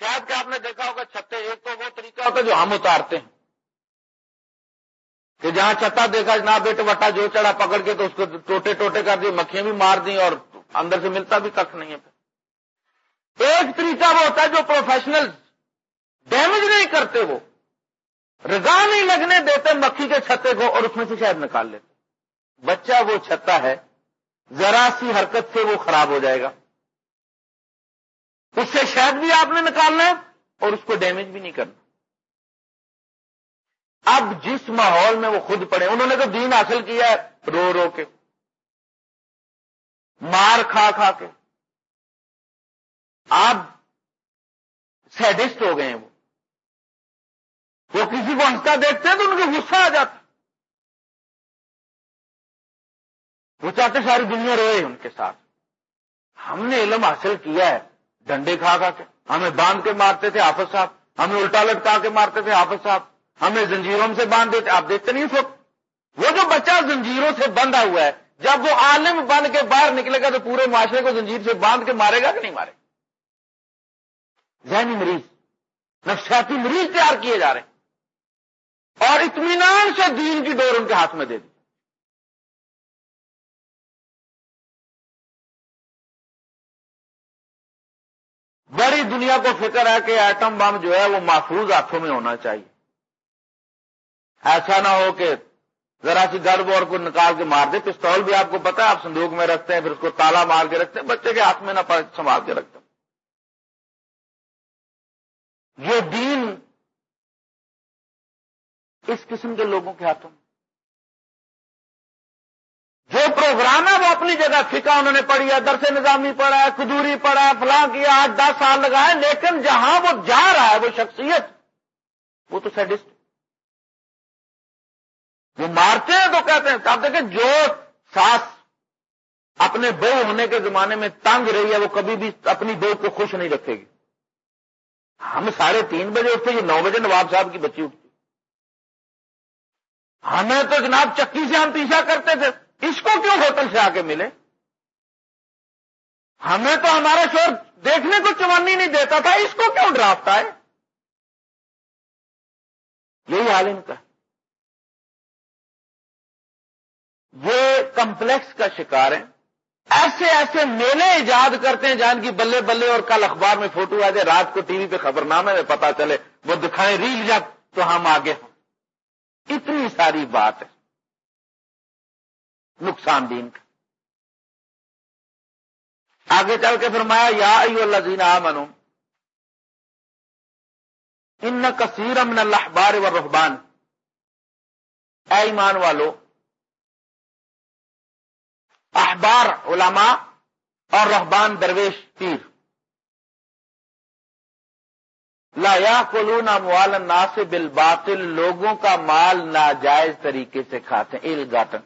شاید کہ آپ نے دیکھا ہوگا چھتے ایک تو وہ طریقہ ہوتا ہے جو ہم اتارتے ہیں۔ کہ جہاں چھتا دیکھا جناب بیٹے وٹا جو چڑھا پکڑ کے تو اس کو ٹوٹے ٹوٹے کر دی مکھیاں بھی مار دی اور اندر سے ملتا بھی کخ نہیں ہے۔ ایک طریقہ وہ ہوتا ہے جو پروفیشنل ڈیمیج نہیں کرتے وہ۔ رضا نہیں لگنے دیتے، مکھی کے چھتے کو اور اس میں سے شاید نکال لیتے۔ بچہ وہ چھتا ہے، ذرا سی حرکت سے وہ خراب ہو جائے گا۔ اس سے شاید بھی آپ نے نکالنا ہے اور اس کو ڈیمیج بھی نہیں کرنا۔ اب جس ماحول میں وہ خود پڑے، انہوں نے تو دین حاصل کیا ہے، رو رو کے۔ مار کھا کھا کے۔ آپ سیڈسٹ ہو گئے ہیں وہ۔ وہ کسی کو ہنستا دیکھتے ہیں تو ان کو غصہ آ جاتا وہ چاہتے ساری دنیا روئے ان کے ساتھ۔ ہم نے علم حاصل کیا ہے۔ ڈنڈے کھا کھا کے۔ ہمیں باندھ کے مارتے تھے آفت صاحب۔ ہمیں الٹا لٹکا کے مارتے تھے آفت صاحب۔ ہمیں زنجیروں سے باندھ دیتے۔ آپ دیکھتے نہیں سو وہ جو بچہ زنجیروں سے بندھا ہوا ہے، جب وہ عالم بن کے باہر نکلے گا تو پورے معاشرے کو زنجیر سے باندھ کے مارے گا کہ نہیں مارے؟ ذہنی مریض، نفسیاتی مریض تیار کیے جا رہے ہیں۔ اور اطمینان سے دین کی ڈور ان کے ہاتھ میں دے دی۔ بڑی دنیا کو فکر ہے کہ ایٹم بم جو ہے وہ محفوظ ہاتھوں میں ہونا چاہیے۔ ایسا نہ ہو کہ ذرا سی گڑ بور کو نکال کے مار دے۔ پستول بھی آپ کو پتا ہے، آپ صندوق میں رکھتے ہیں، پھر اس کو تالا مار کے رکھتے ہیں، بچے کے ہاتھ میں نہ سنبھال کے رکھتے ہیں۔ یہ دین اس قسم کے لوگوں کے ہاتھوں میں۔ جو پروگرام ہے وہ اپنی جگہ فکا انہوں نے پڑھی ہے، درس نظامی پڑھا ہے کدوری پڑھا ہے، فلاں کیا آٹھ دس سال لگائے، لیکن جہاں وہ جا رہا ہے، وہ شخصیت، وہ تو سیڈسٹ وہ مارتے ہیں تو کہتے ہیں، آپ دیکھیں جو ساس اپنے بو ہونے کے زمانے میں تنگ رہی ہے، وہ کبھی بھی اپنی بو کو خوش نہیں رکھے گی۔ ہم ساڑھے تین بجے اٹھتے یہ نو بجے نواب صاحب کی بچی اٹھتی ہاں، ہمیں تو جناب چکی سے ہم پیچھا کرتے تھے۔ اس کو کیوں ہوٹل سے آ کے ملے ہاں، ہمیں تو ہمارا شور دیکھنے کو چمنی نہیں دیتا تھا، اس کو کیوں ڈرافٹ آئے؟ یہی حال ان کا۔ وہ کمپلیکس کا شکار ہیں۔ ایسے ایسے میلے ایجاد کرتے ہیں، جان کی بلے بلے، اور کل اخبار میں فوٹو آ جائے، رات کو ٹی وی پہ خبر نامے میں پتا چلے، وہ دکھائیں ریل جب تو ہم آگے ہوں۔ اتنی ساری بات ہے۔ نقصان دین کا۔ آگے چل کے فرمایا، یا ایو اللہ زین منو ان کثیر من اللہ بار و رحبان اے ایمان والو، احبار، علماء اور رحبان درویش، پیر۔ لا یا کلون موال نا سے بل باطل لوگوں کا مال ناجائز طریقے سے کھاتے ہیں، ایل گاٹن۔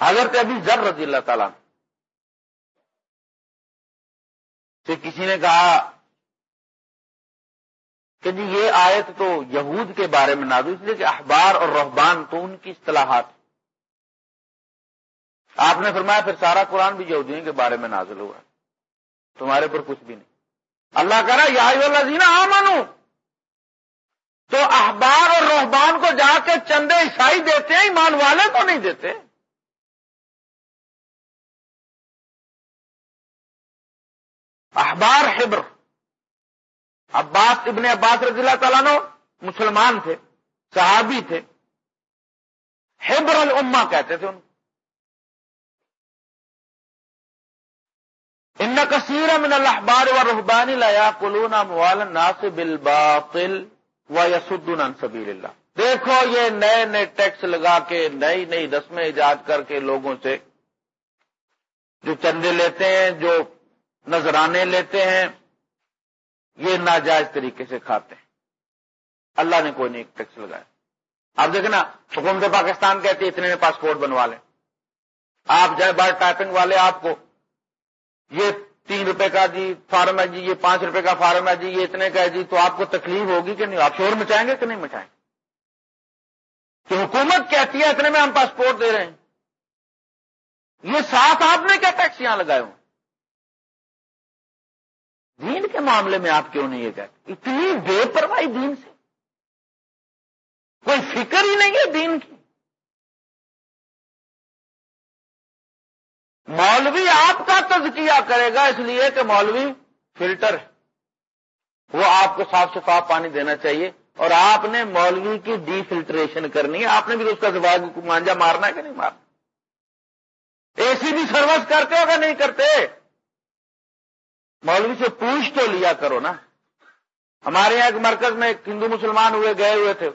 حضرت ابھی ذر رضی اللہ تعالیٰ سے کسی نے کہا کہ جی یہ آیت تو یہود کے بارے میں نازل اس لیے کہ اخبار اور رحبان تو ان کی اصطلاحات آپ نے فرمایا پھر سارا قرآن بھی یہودیوں کے بارے میں نازل ہوا۔ تمہارے پر کچھ بھی نہیں۔ اللہ کہہ رہا یا زینا آ مانو تو اخبار اور رحبان کو جا کے چندے عیسائی دیتے ہیں، ایمان والے کو نہیں دیتے۔ اخبار حبر۔ عباس ابن عباس رضی اللہ تعالیٰ نو مسلمان تھے، صحابی تھے۔ حبر الما کہتے تھے ان کو۔ ان کثیر من الحبار و رحبانی لایا کلونا موال ناس بل باطل و سبیل اللہ۔ دیکھو یہ نئے نئے ٹیکس لگا کے، نئی نئی رسمیں ایجاد کر کے لوگوں سے جو چندے لیتے ہیں، جو نذرانے لیتے ہیں، یہ ناجائز طریقے سے کھاتے ہیں۔ اللہ نے کوئی نہیں ٹیکس لگایا۔ آپ دیکھیں نا، حکومت پاکستان کہتی ہے، اتنے میں پاسپورٹ بنوا لیں۔ آپ جائے بار ٹائپنگ والے آپ کو یہ تین روپے کا جی فارم ہے جی یہ پانچ روپے کا فارم ہے جی یہ اتنے کا ہے جی تو آپ کو تکلیف ہوگی کہ نہیں؟ آپ شور مچائیں گے کہ نہیں مچائیں؟ گے کہ حکومت کہتی ہے اتنے میں ہم پاسپورٹ دے رہے ہیں؟ یہ ساتھ آپ نے کیا ٹیکس یہاں لگائے ہوں؟ دین کے معاملے میں آپ کیوں نہیں یہ کہتے؟ اتنی بے پرواہی دین سے؟ کوئی فکر ہی نہیں ہے دین کی۔ مولوی آپ کا تزکیہ کرے گا اس لیے کہ مولوی فلٹر ہے۔ وہ آپ کو صاف شفاف پانی دینا چاہیے اور آپ نے مولوی کی ڈی فلٹریشن کرنی ہے۔ آپ نے بھی اس کا زبان مانجا مارنا ہے کہ نہیں مارنا؟ اے سی بھی سروس کرتے ہو کہ نہیں کرتے؟ مولوی سے پوچھ تو لیا کرو نا۔ ہمارے یہاں ایک مرکز میں ایک ہندو مسلمان ہوئے، گئے ہوئے تھے۔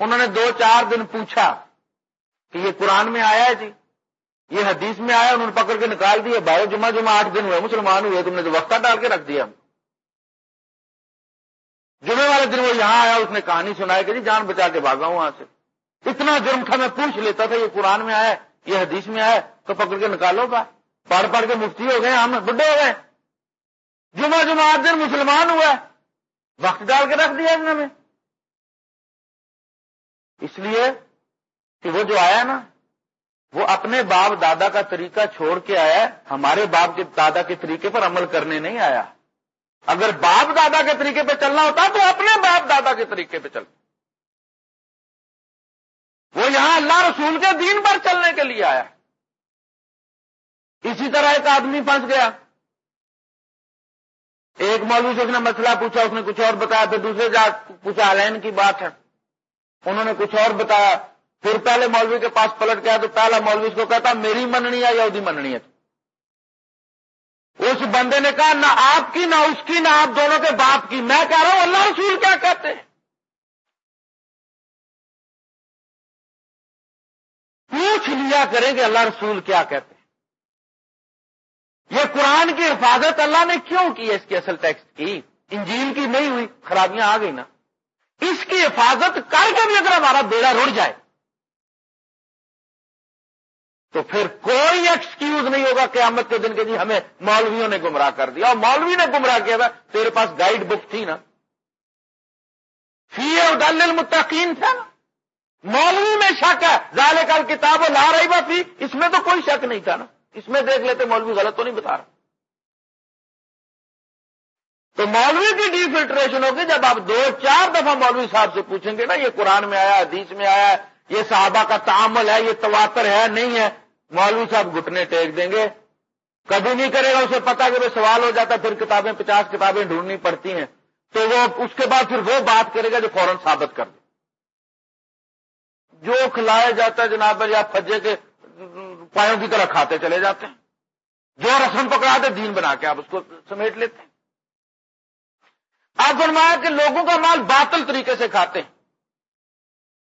انہوں نے دو چار دن پوچھا کہ یہ قرآن میں آیا ہے جی؟ یہ حدیث میں آیا، انہوں نے پکڑ کے نکال دیا، بھائی جمعہ جمعہ آٹھ دن ہوئے، مسلمان ہوئے، تم نے تو وقتہ ڈال کے رکھ دیا۔ جمعے والے دن وہ یہاں آیا، اس نے کہانی سنائی کہ جی جان بچا کے بھاگا ہوں وہاں سے۔ اتنا جرم تھا، میں پوچھ لیتا تھا، یہ قرآن میں آیا، یہ حدیث میں آیا، تو پکڑ کے نکالو گا۔ پڑھ پڑھ کے مفتی ہو گئے، ہم بڈے ہو گئے جمعہ جمعہ آٹھ دن مسلمان ہوا ہے وقت ڈال کے رکھ دیا انہوں نے۔ اس لیے کہ وہ جو آیا نا وہ اپنے باپ دادا کا طریقہ چھوڑ کے آیا ہمارے باپ کے دادا کے طریقے پر عمل کرنے نہیں آیا۔ اگر باپ دادا کے طریقے پہ چلنا ہوتا تو اپنے باپ دادا کے طریقے پہ چل وہ یہاں اللہ رسول کے دین پر چلنے کے لیے آیا۔ اسی طرح ایک آدمی پھنس گیا۔ ایک مولوی سے اس نے مسئلہ پوچھا، اس نے کچھ اور بتایا پھر دوسرے جا پوچھا لین کی بات ہے۔ انہوں نے کچھ اور بتایا۔ پھر پہلے مولوی کے پاس پلٹ گیا تو پہلا مولوی اس کو کہتا میری مننی ہے یا ادی مننی ہے اس بندے نے کہا نہ آپ کی نہ اس کی نہ آپ دونوں کے باپ کی۔ میں کہہ رہا ہوں اللہ رسول کیا کہتے ہیں؟ پوچھ لیا کریں کہ اللہ رسول کیا کہتے ہیں۔ یہ قرآن کی حفاظت اللہ نے کیوں کی ہے اس کی اصل ٹیکسٹ کی؟ انجیل کی نہیں ہوئی، خرابیاں آ گئی نا۔ اس کی حفاظت کر کے بھی اگر ہمارا بیڑا رڑ جائے۔ تو پھر کوئی ایکسکیوز نہیں ہوگا قیامت کے دن کے جی ہمیں مولویوں نے گمراہ کر دیا۔ اور مولوی نے گمراہ کیا تھا، تیرے پاس گائیڈ بک تھی نا۔ فی ڈال متقین تھا۔ نا مولوی میں شک ہے۔ ظال کل کتاب لا رہی بات تھی اس میں تو کوئی شک نہیں تھا نا۔ اس میں دیکھ لیتے، مولوی غلط تو نہیں بتا رہا۔ تو مولوی کی ڈی فلٹریشن ہوگی، جب آپ دو، چار دفعہ مولوی صاحب سے پوچھیں گے نا، یہ قرآن میں آیا، حدیث میں آیا، یہ صحابہ کا تعامل ہے، یہ تواتر ہے، نہیں ہے۔ مولوی صاحب گھٹنے ٹیک دیں گے۔ کبھی نہیں کرے گا اسے پتا کہ وہ سوال ہو جاتا پھر کتابیں، پچاس کتابیں ڈھونڈنی پڑتی ہیں۔ تو وہ اس کے بعد پھر وہ بات کرے گا جو فوراً ثابت کر دے۔ جو کھلایا جاتا ہے جناب، یا فجے کے پایوں کی طرح کھاتے چلے جاتے ہیں۔ جو رسم پکڑا دے، دین بنا کے آپ اس کو سمیٹ لیتے ہیں۔ آپ فرمایا کہ لوگوں کا مال باطل طریقے سے کھاتے ہیں۔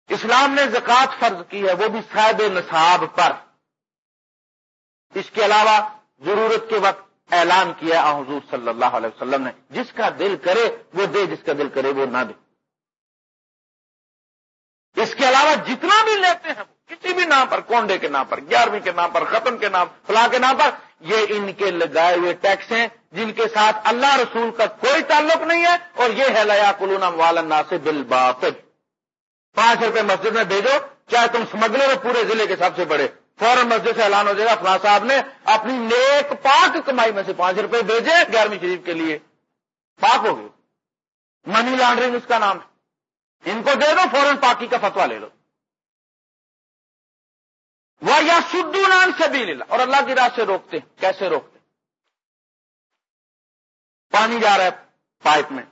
اسلام نے زکوٰۃ فرض کی ہے، وہ بھی صاحب نصاب پر۔ اس کے علاوہ ضرورت کے وقت اعلان کیا حضور صلی اللہ علیہ وسلم نے۔ جس کا دل کرے، وہ دے، جس کا دل کرے، وہ نہ دے۔ اس کے علاوہ جتنا بھی لیتے ہیں، کسی بھی نام پر، کونڈے کے نام پر، گیارہویں کے نام پر، ختم کے نام، فلاں کے نام پر، یہ ان کے لگائے ہوئے ٹیکس ہیں، جن کے ساتھ اللہ رسول کا کوئی تعلق نہیں ہے، اور یہ ہے لیا کلونا والا سے بل پانچ روپے مسجد میں بھیجو، چاہے تم سمگلر ہو، پورے ضلع کے سب سے بڑے۔ فوراً مسجد سے اعلان ہو جائے گا، فلاں صاحب نے اپنی نیک پاک کمائی میں سے پانچ روپے بھیجے گیارہویں شریف کے لیے۔ پاک ہوگی منی لانڈرنگ اس کا نام ہے۔ ان کو دے دو، فوراً پاکی کا فتوا لے لو۔ وہ یا سدو نان سے بھی لے اور اللہ کی راہ سے روکتے کیسے روکتے پانی جا رہا ہے پائپ میں۔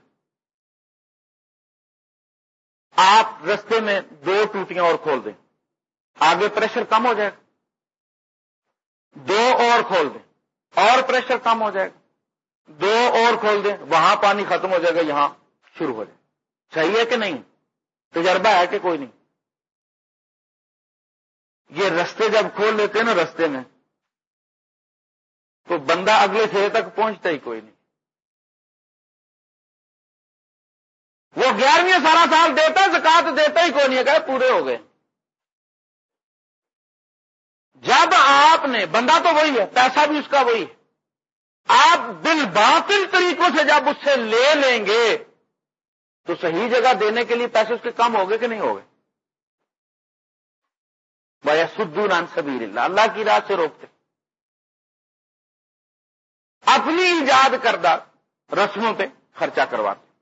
آپ رستے میں دو ٹوٹیاں اور کھول دیں۔ آگے پریشر کم ہو جائے۔ گا دو اور کھول دیں، اور پریشر کم ہو جائے گا۔ دو اور کھول دیں، وہاں پانی ختم ہو جائے گا، یہاں شروع ہو جائے صحیح ہے کہ نہیں؟ تجربہ ہے کہ کوئی نہیں۔ یہ رستے جب کھول لیتے ہیں نا رستے میں، تو بندہ اگلے شہر تک پہنچتا ہی کوئی نہیں۔ وہ گیارہویں سارا سال دیتا زکات دیتا ہی کوئی نہیں ہے پورے ہو گئے۔ جب آپ نے، بندہ تو وہی ہے، پیسہ بھی اس کا وہی ہے۔ آپ بل باطل طریقوں سے جب اس سے لے لیں گے، تو صحیح جگہ دینے کے لیے پیسے اس کے کم ہو گئے کہ نہیں ہو گئے بھائی سدو نان سبیر اللہ۔ اللہ کی راہ سے روکتے۔ اپنی ایجاد کردہ رسموں پہ خرچہ کرواتے۔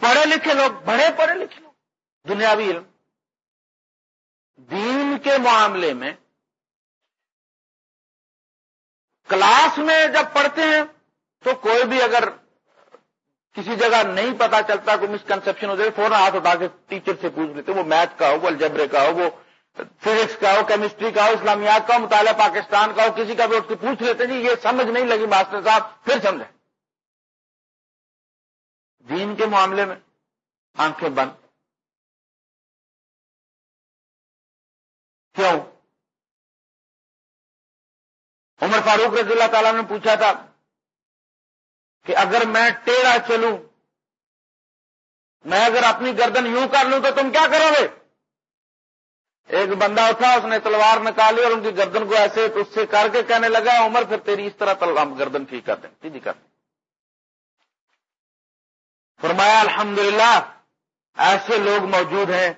پڑھے لکھے لوگ، بڑے پڑھے لکھے لوگ، دنیاوی علم۔ دین کے معاملے میں کلاس میں جب پڑھتے ہیں تو کوئی بھی اگر کسی جگہ نہیں پتا چلتا، کوئی مسکنسپشن ہو جائے، فوراً ہاتھ اٹھا کے ٹیچر سے پوچھ لیتے، وہ میتھ کا ہو، وہ الجبرے کا ہو، وہ فزکس کا ہو کیمسٹری کا ہو، اسلامیات کا ہو، مطالعہ پاکستان کا ہو، کسی کا بھی اٹھ کے پوچھ لیتے جی یہ سمجھ نہیں لگی ماسٹر صاحب، پھر سمجھے دین کے معاملے میں آنکھیں بند کیوں؟ عمر فاروق رضی اللہ تعالیٰ نے پوچھا تھا کہ اگر میں ٹیڑھا چلوں، میں اگر اپنی گردن یوں کر لوں تو تم کیا کرو گے؟ ایک بندہ اٹھا، اس نے تلوار نکالی اور ان کی گردن کو ایسے اس سے کر کے کہنے لگا، عمر پھر تیری اس طرح تلوار گردن ٹھیک کر دیں، سیدھی کر دیں۔ فرمایا، الحمدللہ، ایسے لوگ موجود ہیں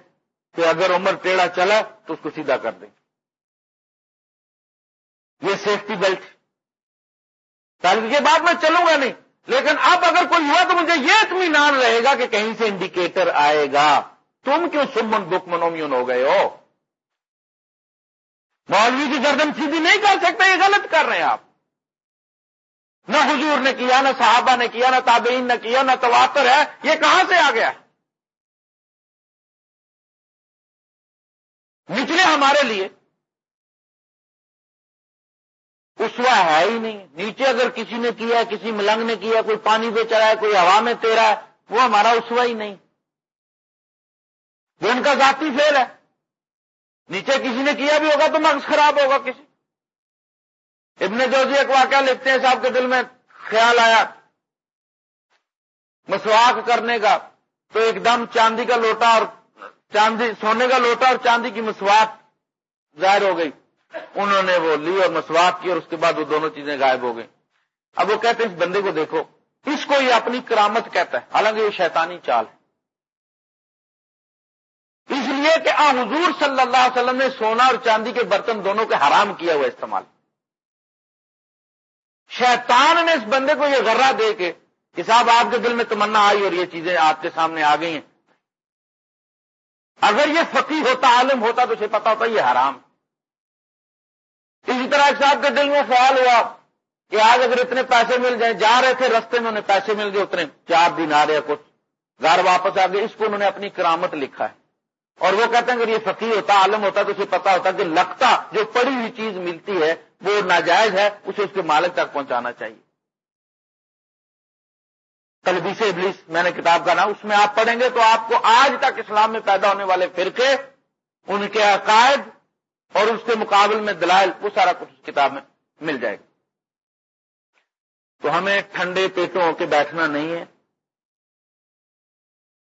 کہ اگر عمر ٹیڑھا چلا تو اس کو سیدھا کر دیں۔ یہ سیفٹی بیلٹ کے بعد میں چلوں گا نہیں، لیکن اب اگر کوئی ہوا تو مجھے یہ اطمینان رہے گا کہ کہیں سے انڈیکیٹر آئے گا۔ تم کیوں سمن بک منومیون ہو گئے ہو؟ مولوی کی گردن سیدھی نہیں کر سکتے، یہ غلط کر رہے ہیں آپ۔ نہ حضور نے کیا، نہ صحابہ نے کیا، نہ تابعین نے کیا، نہ تواتر ہے، یہ کہاں سے آ گیا؟ نچلے ہمارے لیے۔ اسوا ہے ہی نہیں۔ نیچے اگر کسی نے کیا ہے، کسی ملنگ نے کیا کوئی پانی پہ چڑھا ہے، کوئی ہوا میں تیرا ہے، وہ ہمارا اسوا ہی نہیں۔ وہ ان کا ذاتی فیل ہے۔ نیچے کسی نے کیا بھی ہوگا تو مغز خراب ہوگا کسی۔ ابن جوزی ایک واقعہ لکھتے ہیں، صاحب کے دل میں خیال آیا۔ مسواک کرنے کا تو ایک دم چاندی کا لوٹا اور چاندی سونے کا لوٹا اور چاندی کی مسواک ظاہر ہو گئی۔ انہوں نے وہ لی اور مسوات کی اور اس کے بعد وہ دونوں چیزیں غائب ہو گئی۔ اب وہ کہتے ہیں، اس بندے کو دیکھو۔ اس کو یہ اپنی کرامت کہتا ہے۔ حالانکہ یہ شیطانی چال ہے۔ اس لیے کہ آ حضور صلی اللہ علیہ وسلم نے سونا اور چاندی کے برتن دونوں کے حرام کیا ہوا استعمال۔ شیطان نے اس بندے کو یہ غرہ دے کے کہ صاحب، آپ کے دل میں تمنا آئی اور یہ چیزیں آپ کے سامنے آ گئی ہیں۔ اگر یہ فقی ہوتا، عالم ہوتا تو اسے پتا ہوتا یہ حرام۔ اسی طرح صاحب کے دل میں خیال ہوا کہ آج اگر اتنے پیسے مل جائیں، جا رہے تھے رستے میں، انہیں پیسے مل گئے اتنے۔ چار دن آ رہے کچھ۔ گھر واپس آ گئے، اس کو انہوں نے اپنی کرامت لکھا ہے۔ اور وہ کہتے ہیں، اگر یہ فقیر ہوتا، عالم ہوتا تو اسے پتا ہوتا کہ لگتا جو پڑی ہوئی چیز ملتی ہے، وہ ناجائز ہے، اسے اس کے مالک تک پہنچانا چاہیے۔ تلبیس ابلیس، میں نے کتاب کا نام، اس میں آپ پڑھیں گے تو آپ کو آج تک اسلام میں پیدا ہونے والے فرقے، ان کے عقائد اور اس کے مقابل میں دلائل، وہ سارا کچھ اس کتاب میں مل جائے گا۔ تو ہمیں ٹھنڈے پیٹوں ہو کے بیٹھنا نہیں ہے۔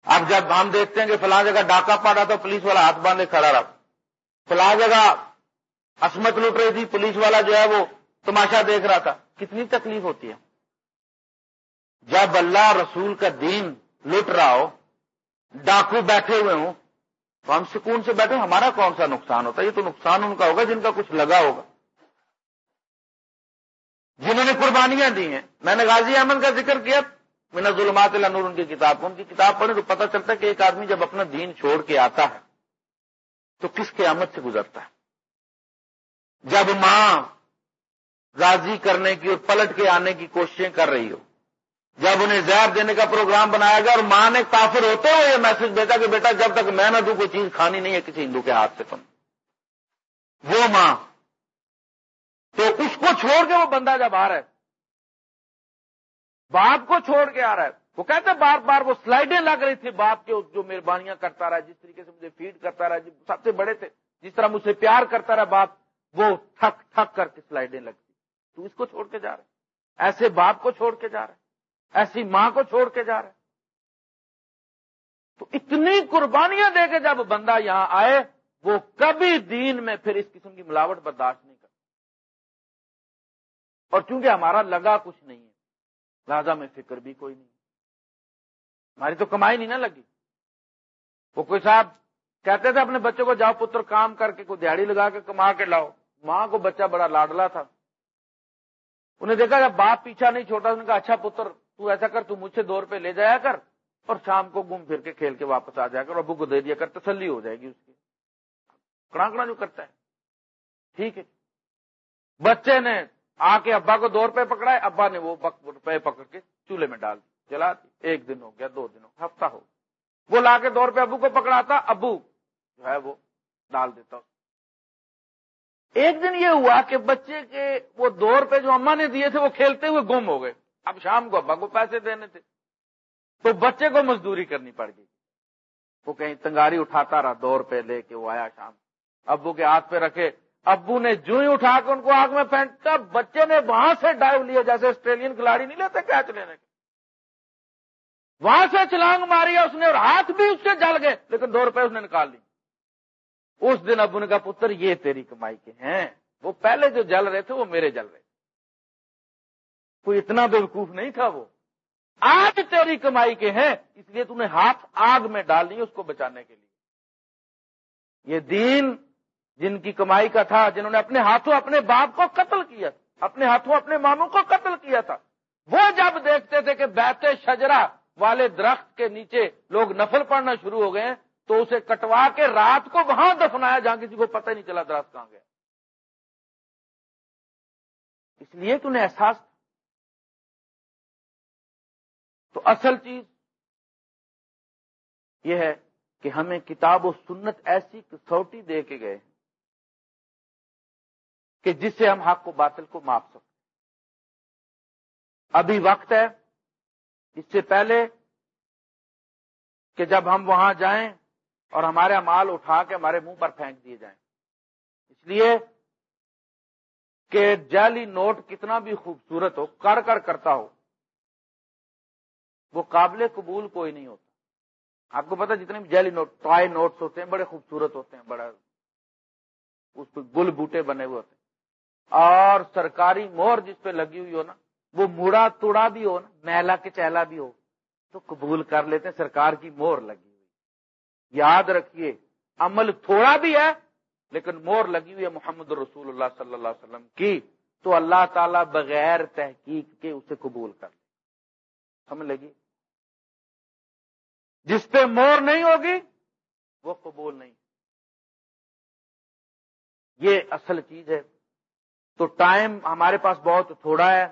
اب جب ہم دیکھتے ہیں کہ فلاں جگہ ڈاکہ پا رہا تو پولیس والا ہاتھ باندھے کھڑا رہا۔ فلاں جگہ عصمت لوٹ رہی تھی، پولیس والا جو ہے وہ تماشا دیکھ رہا تھا۔ کتنی تکلیف ہوتی ہے۔ جب اللہ رسول کا دین لٹ رہا ہو، ڈاکو بیٹھے ہوئے ہوں، تو ہم سکون سے بیٹھے ہمارا کون سا نقصان ہوتا ہے؟ یہ تو نقصان ان کا ہوگا جن کا کچھ لگا ہوگا۔ جنہوں نے قربانیاں دی ہیں۔ میں نے غازی احمد کا ذکر کیا مینا ظلمات نور، ان کی کتاب کو ان کی کتاب پڑھے تو پتہ چلتا ہے کہ ایک آدمی جب اپنا دین چھوڑ کے آتا ہے، تو کس قیامت سے گزرتا ہے؟ جب ماں راضی کرنے کی اور پلٹ کے آنے کی کوششیں کر رہی ہو جب انہیں زہر دینے کا پروگرام بنایا گیا اور ماں نے کافر ہوتے ہوئے یہ میسج دیتا کہ بیٹا جب تک میں نہ دوں کوئی چیز کھانی نہیں ہے کسی ہندو کے ہاتھ سے تم۔ وہ ماں۔ تو اس کو چھوڑ کے وہ بندہ جب آ رہا ہے۔ باپ کو چھوڑ کے آ رہا ہے۔ وہ کہتے بار بار وہ سلائڈیں لگ رہی تھی باپ کے، جو مہربانیاں کرتا رہا جس طریقے سے مجھے فیڈ کرتا رہا سب سے بڑے تھے، جس طرح مجھ سے پیار کرتا رہا باپ، وہ تھک تھک کر کے سلائڈیں لگتی تو اس کو چھوڑ کے جا رہا ہے۔ ایسے باپ کو چھوڑ کے جا رہا ہے۔ ایسی ماں کو چھوڑ کے جا رہے تو اتنی قربانیاں دے کے جب بندہ یہاں آئے، وہ کبھی دین میں پھر اس قسم کی ملاوٹ برداشت نہیں کرتا۔ اور چونکہ ہمارا لگا کچھ نہیں ہے، لہذا میں فکر بھی کوئی نہیں۔ ہماری تو کمائی نہیں نہ لگی۔ وہ کوئی صاحب کہتے تھے اپنے بچوں کو جاؤ پتر کام کر کے کوئی دیہڑی لگا کے کما کے لاؤ۔ ماں کو بچہ بڑا لاڈلا تھا۔ انہیں دیکھا جب باپ پیچھا نہیں چھوٹا، انہوں نے کہا اچھا پتر تو ایسا کر، تو مجھ سے دو روپے لے جایا کر اور شام کو گھوم پھر کے کھیل کے واپس آ جایا کر ابو کو دے دیا کر، تسلی ہو جائے گی اس کی۔ کڑا کڑا جو کرتا ہے۔ ٹھیک ہے۔ بچے نے آ کے ابا کو دو روپے پکڑا ہے، ابا نے وہ روپے پکڑ کے چولہے میں ڈال دی چلا دی۔ ایک دن ہو گیا، دو دن ہو ہفتہ ہو وہ لا کے دو روپے ابو کو پکڑاتا، ابو جو ہے وہ ڈال دیتا۔ ایک دن یہ ہوا کہ بچے کے وہ دو روپے جو اما نے دیے تھے، وہ کھیلتے ہوئے گم ہو گئے۔ اب شام کو ابا کو پیسے دینے تھے۔ تو بچے کو مزدوری کرنی پڑ گئی۔ وہ کہیں تنگاری اٹھاتا رہا دو روپے لے کے وہ آیا شام۔ ابو کے ہاتھ پہ رکھے۔ ابو نے جو ہی اٹھا کے ان کو آگ میں پھینکتا بچے نے وہاں سے ڈائیو لیا، جیسے آسٹریلین کھلاڑی نہیں لیتے کیچ لینے کے۔ وہاں سے چلانگ ماری، اس نے اور ہاتھ بھی اس سے جل گئے، لیکن دو روپے اس نے نکال لی اس دن ابو نے کہا، پتر، یہ تیری کمائی کے ہیں۔ وہ پہلے جو جل رہے تھے، وہ میرے جل رہے۔ کوئی اتنا بیوقوف نہیں تھا وہ۔ آج تیری کمائی کے ہیں، اس لیے تم نے ہاتھ آگ میں ڈال لی اس کو بچانے کے لیے۔ یہ دین جن کی کمائی کا تھا، جنہوں نے اپنے ہاتھوں اپنے باپ کو قتل کیا تھا، اپنے ہاتھوں اپنے ماموں کو قتل کیا تھا۔ وہ جب دیکھتے تھے کہ بیتے شجرا والے درخت کے نیچے لوگ نفل پڑنا شروع ہو گئے، تو اسے کٹوا کے رات کو وہاں دفنایا جہاں کسی کو پتہ نہیں چلا درخت کہاں گیا۔ اس لیے تو نے احساس تو اصل چیز یہ ہے کہ ہمیں کتاب و سنت ایسی کسوٹی دے کے گئے کہ جس سے ہم حق کو باطل کو ماپ سکتے ابھی وقت ہے، اس سے پہلے کہ جب ہم وہاں جائیں اور ہمارے مال اٹھا کے ہمارے منہ پر پھینک دیے جائیں۔ اس لیے کہ جعلی نوٹ کتنا بھی خوبصورت ہو، کر کر کرتا ہو وہ قابل قبول کوئی نہیں ہوتا۔ آپ کو پتا جتنے بھی جیلی نوٹ، ٹوائے نوٹس ہوتے ہیں، بڑے خوبصورت ہوتے ہیں، بڑا اس پہ گل بوٹے بنے ہوئے ہوتے ہیں۔ اور سرکاری مور جس پہ لگی ہوئی ہو نا، وہ مڑا توڑا بھی ہو نا میلا کے چہلا بھی ہو، تو قبول کر لیتے ہیں، سرکار کی مور لگی ہوئی۔ یاد رکھیے، عمل تھوڑا بھی ہے، لیکن مور لگی ہوئی ہے محمد رسول اللہ صلی اللہ علیہ وسلم کی، تو اللہ تعالی بغیر تحقیق کے اسے قبول کر لے۔ سمجھ لگی؟ جس پہ مور نہیں ہوگی، وہ قبول نہیں۔ یہ اصل چیز ہے۔ تو ٹائم ہمارے پاس بہت تھوڑا ہے۔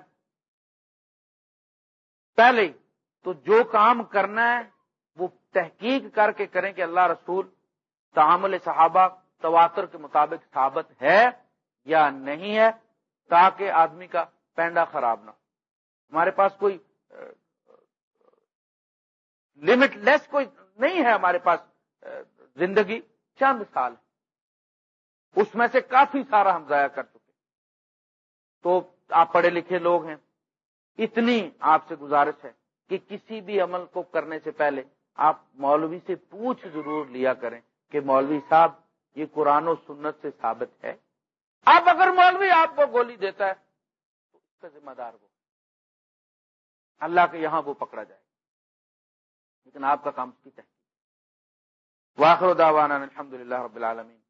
پہلے تو جو کام کرنا ہے، وہ تحقیق کر کے کریں کہ اللہ رسول تعامل صحابہ تواتر کے مطابق ثابت ہے یا نہیں ہے، تاکہ آدمی کا پینڈا خراب نہ ہمارے پاس کوئی لمٹ لیس کوئی نہیں ہے ہمارے پاس زندگی چند سال ہے۔ اس میں سے کافی سارا ہم ضائع کر چکے تو آپ پڑھے لکھے لوگ ہیں۔ اتنی آپ سے گزارش ہے کہ کسی بھی عمل کو کرنے سے پہلے آپ مولوی سے پوچھ ضرور لیا کریں کہ مولوی صاحب، یہ قرآن و سنت سے ثابت ہے۔ اب اگر مولوی آپ کو گولی دیتا ہے، تو اس کا ذمہ دار وہ اللہ کے یہاں وہ پکڑا جائے۔ لیکن آپ کا کام اس کی تحقیق۔ واخر دعوانا الحمد للہ رب العالمین۔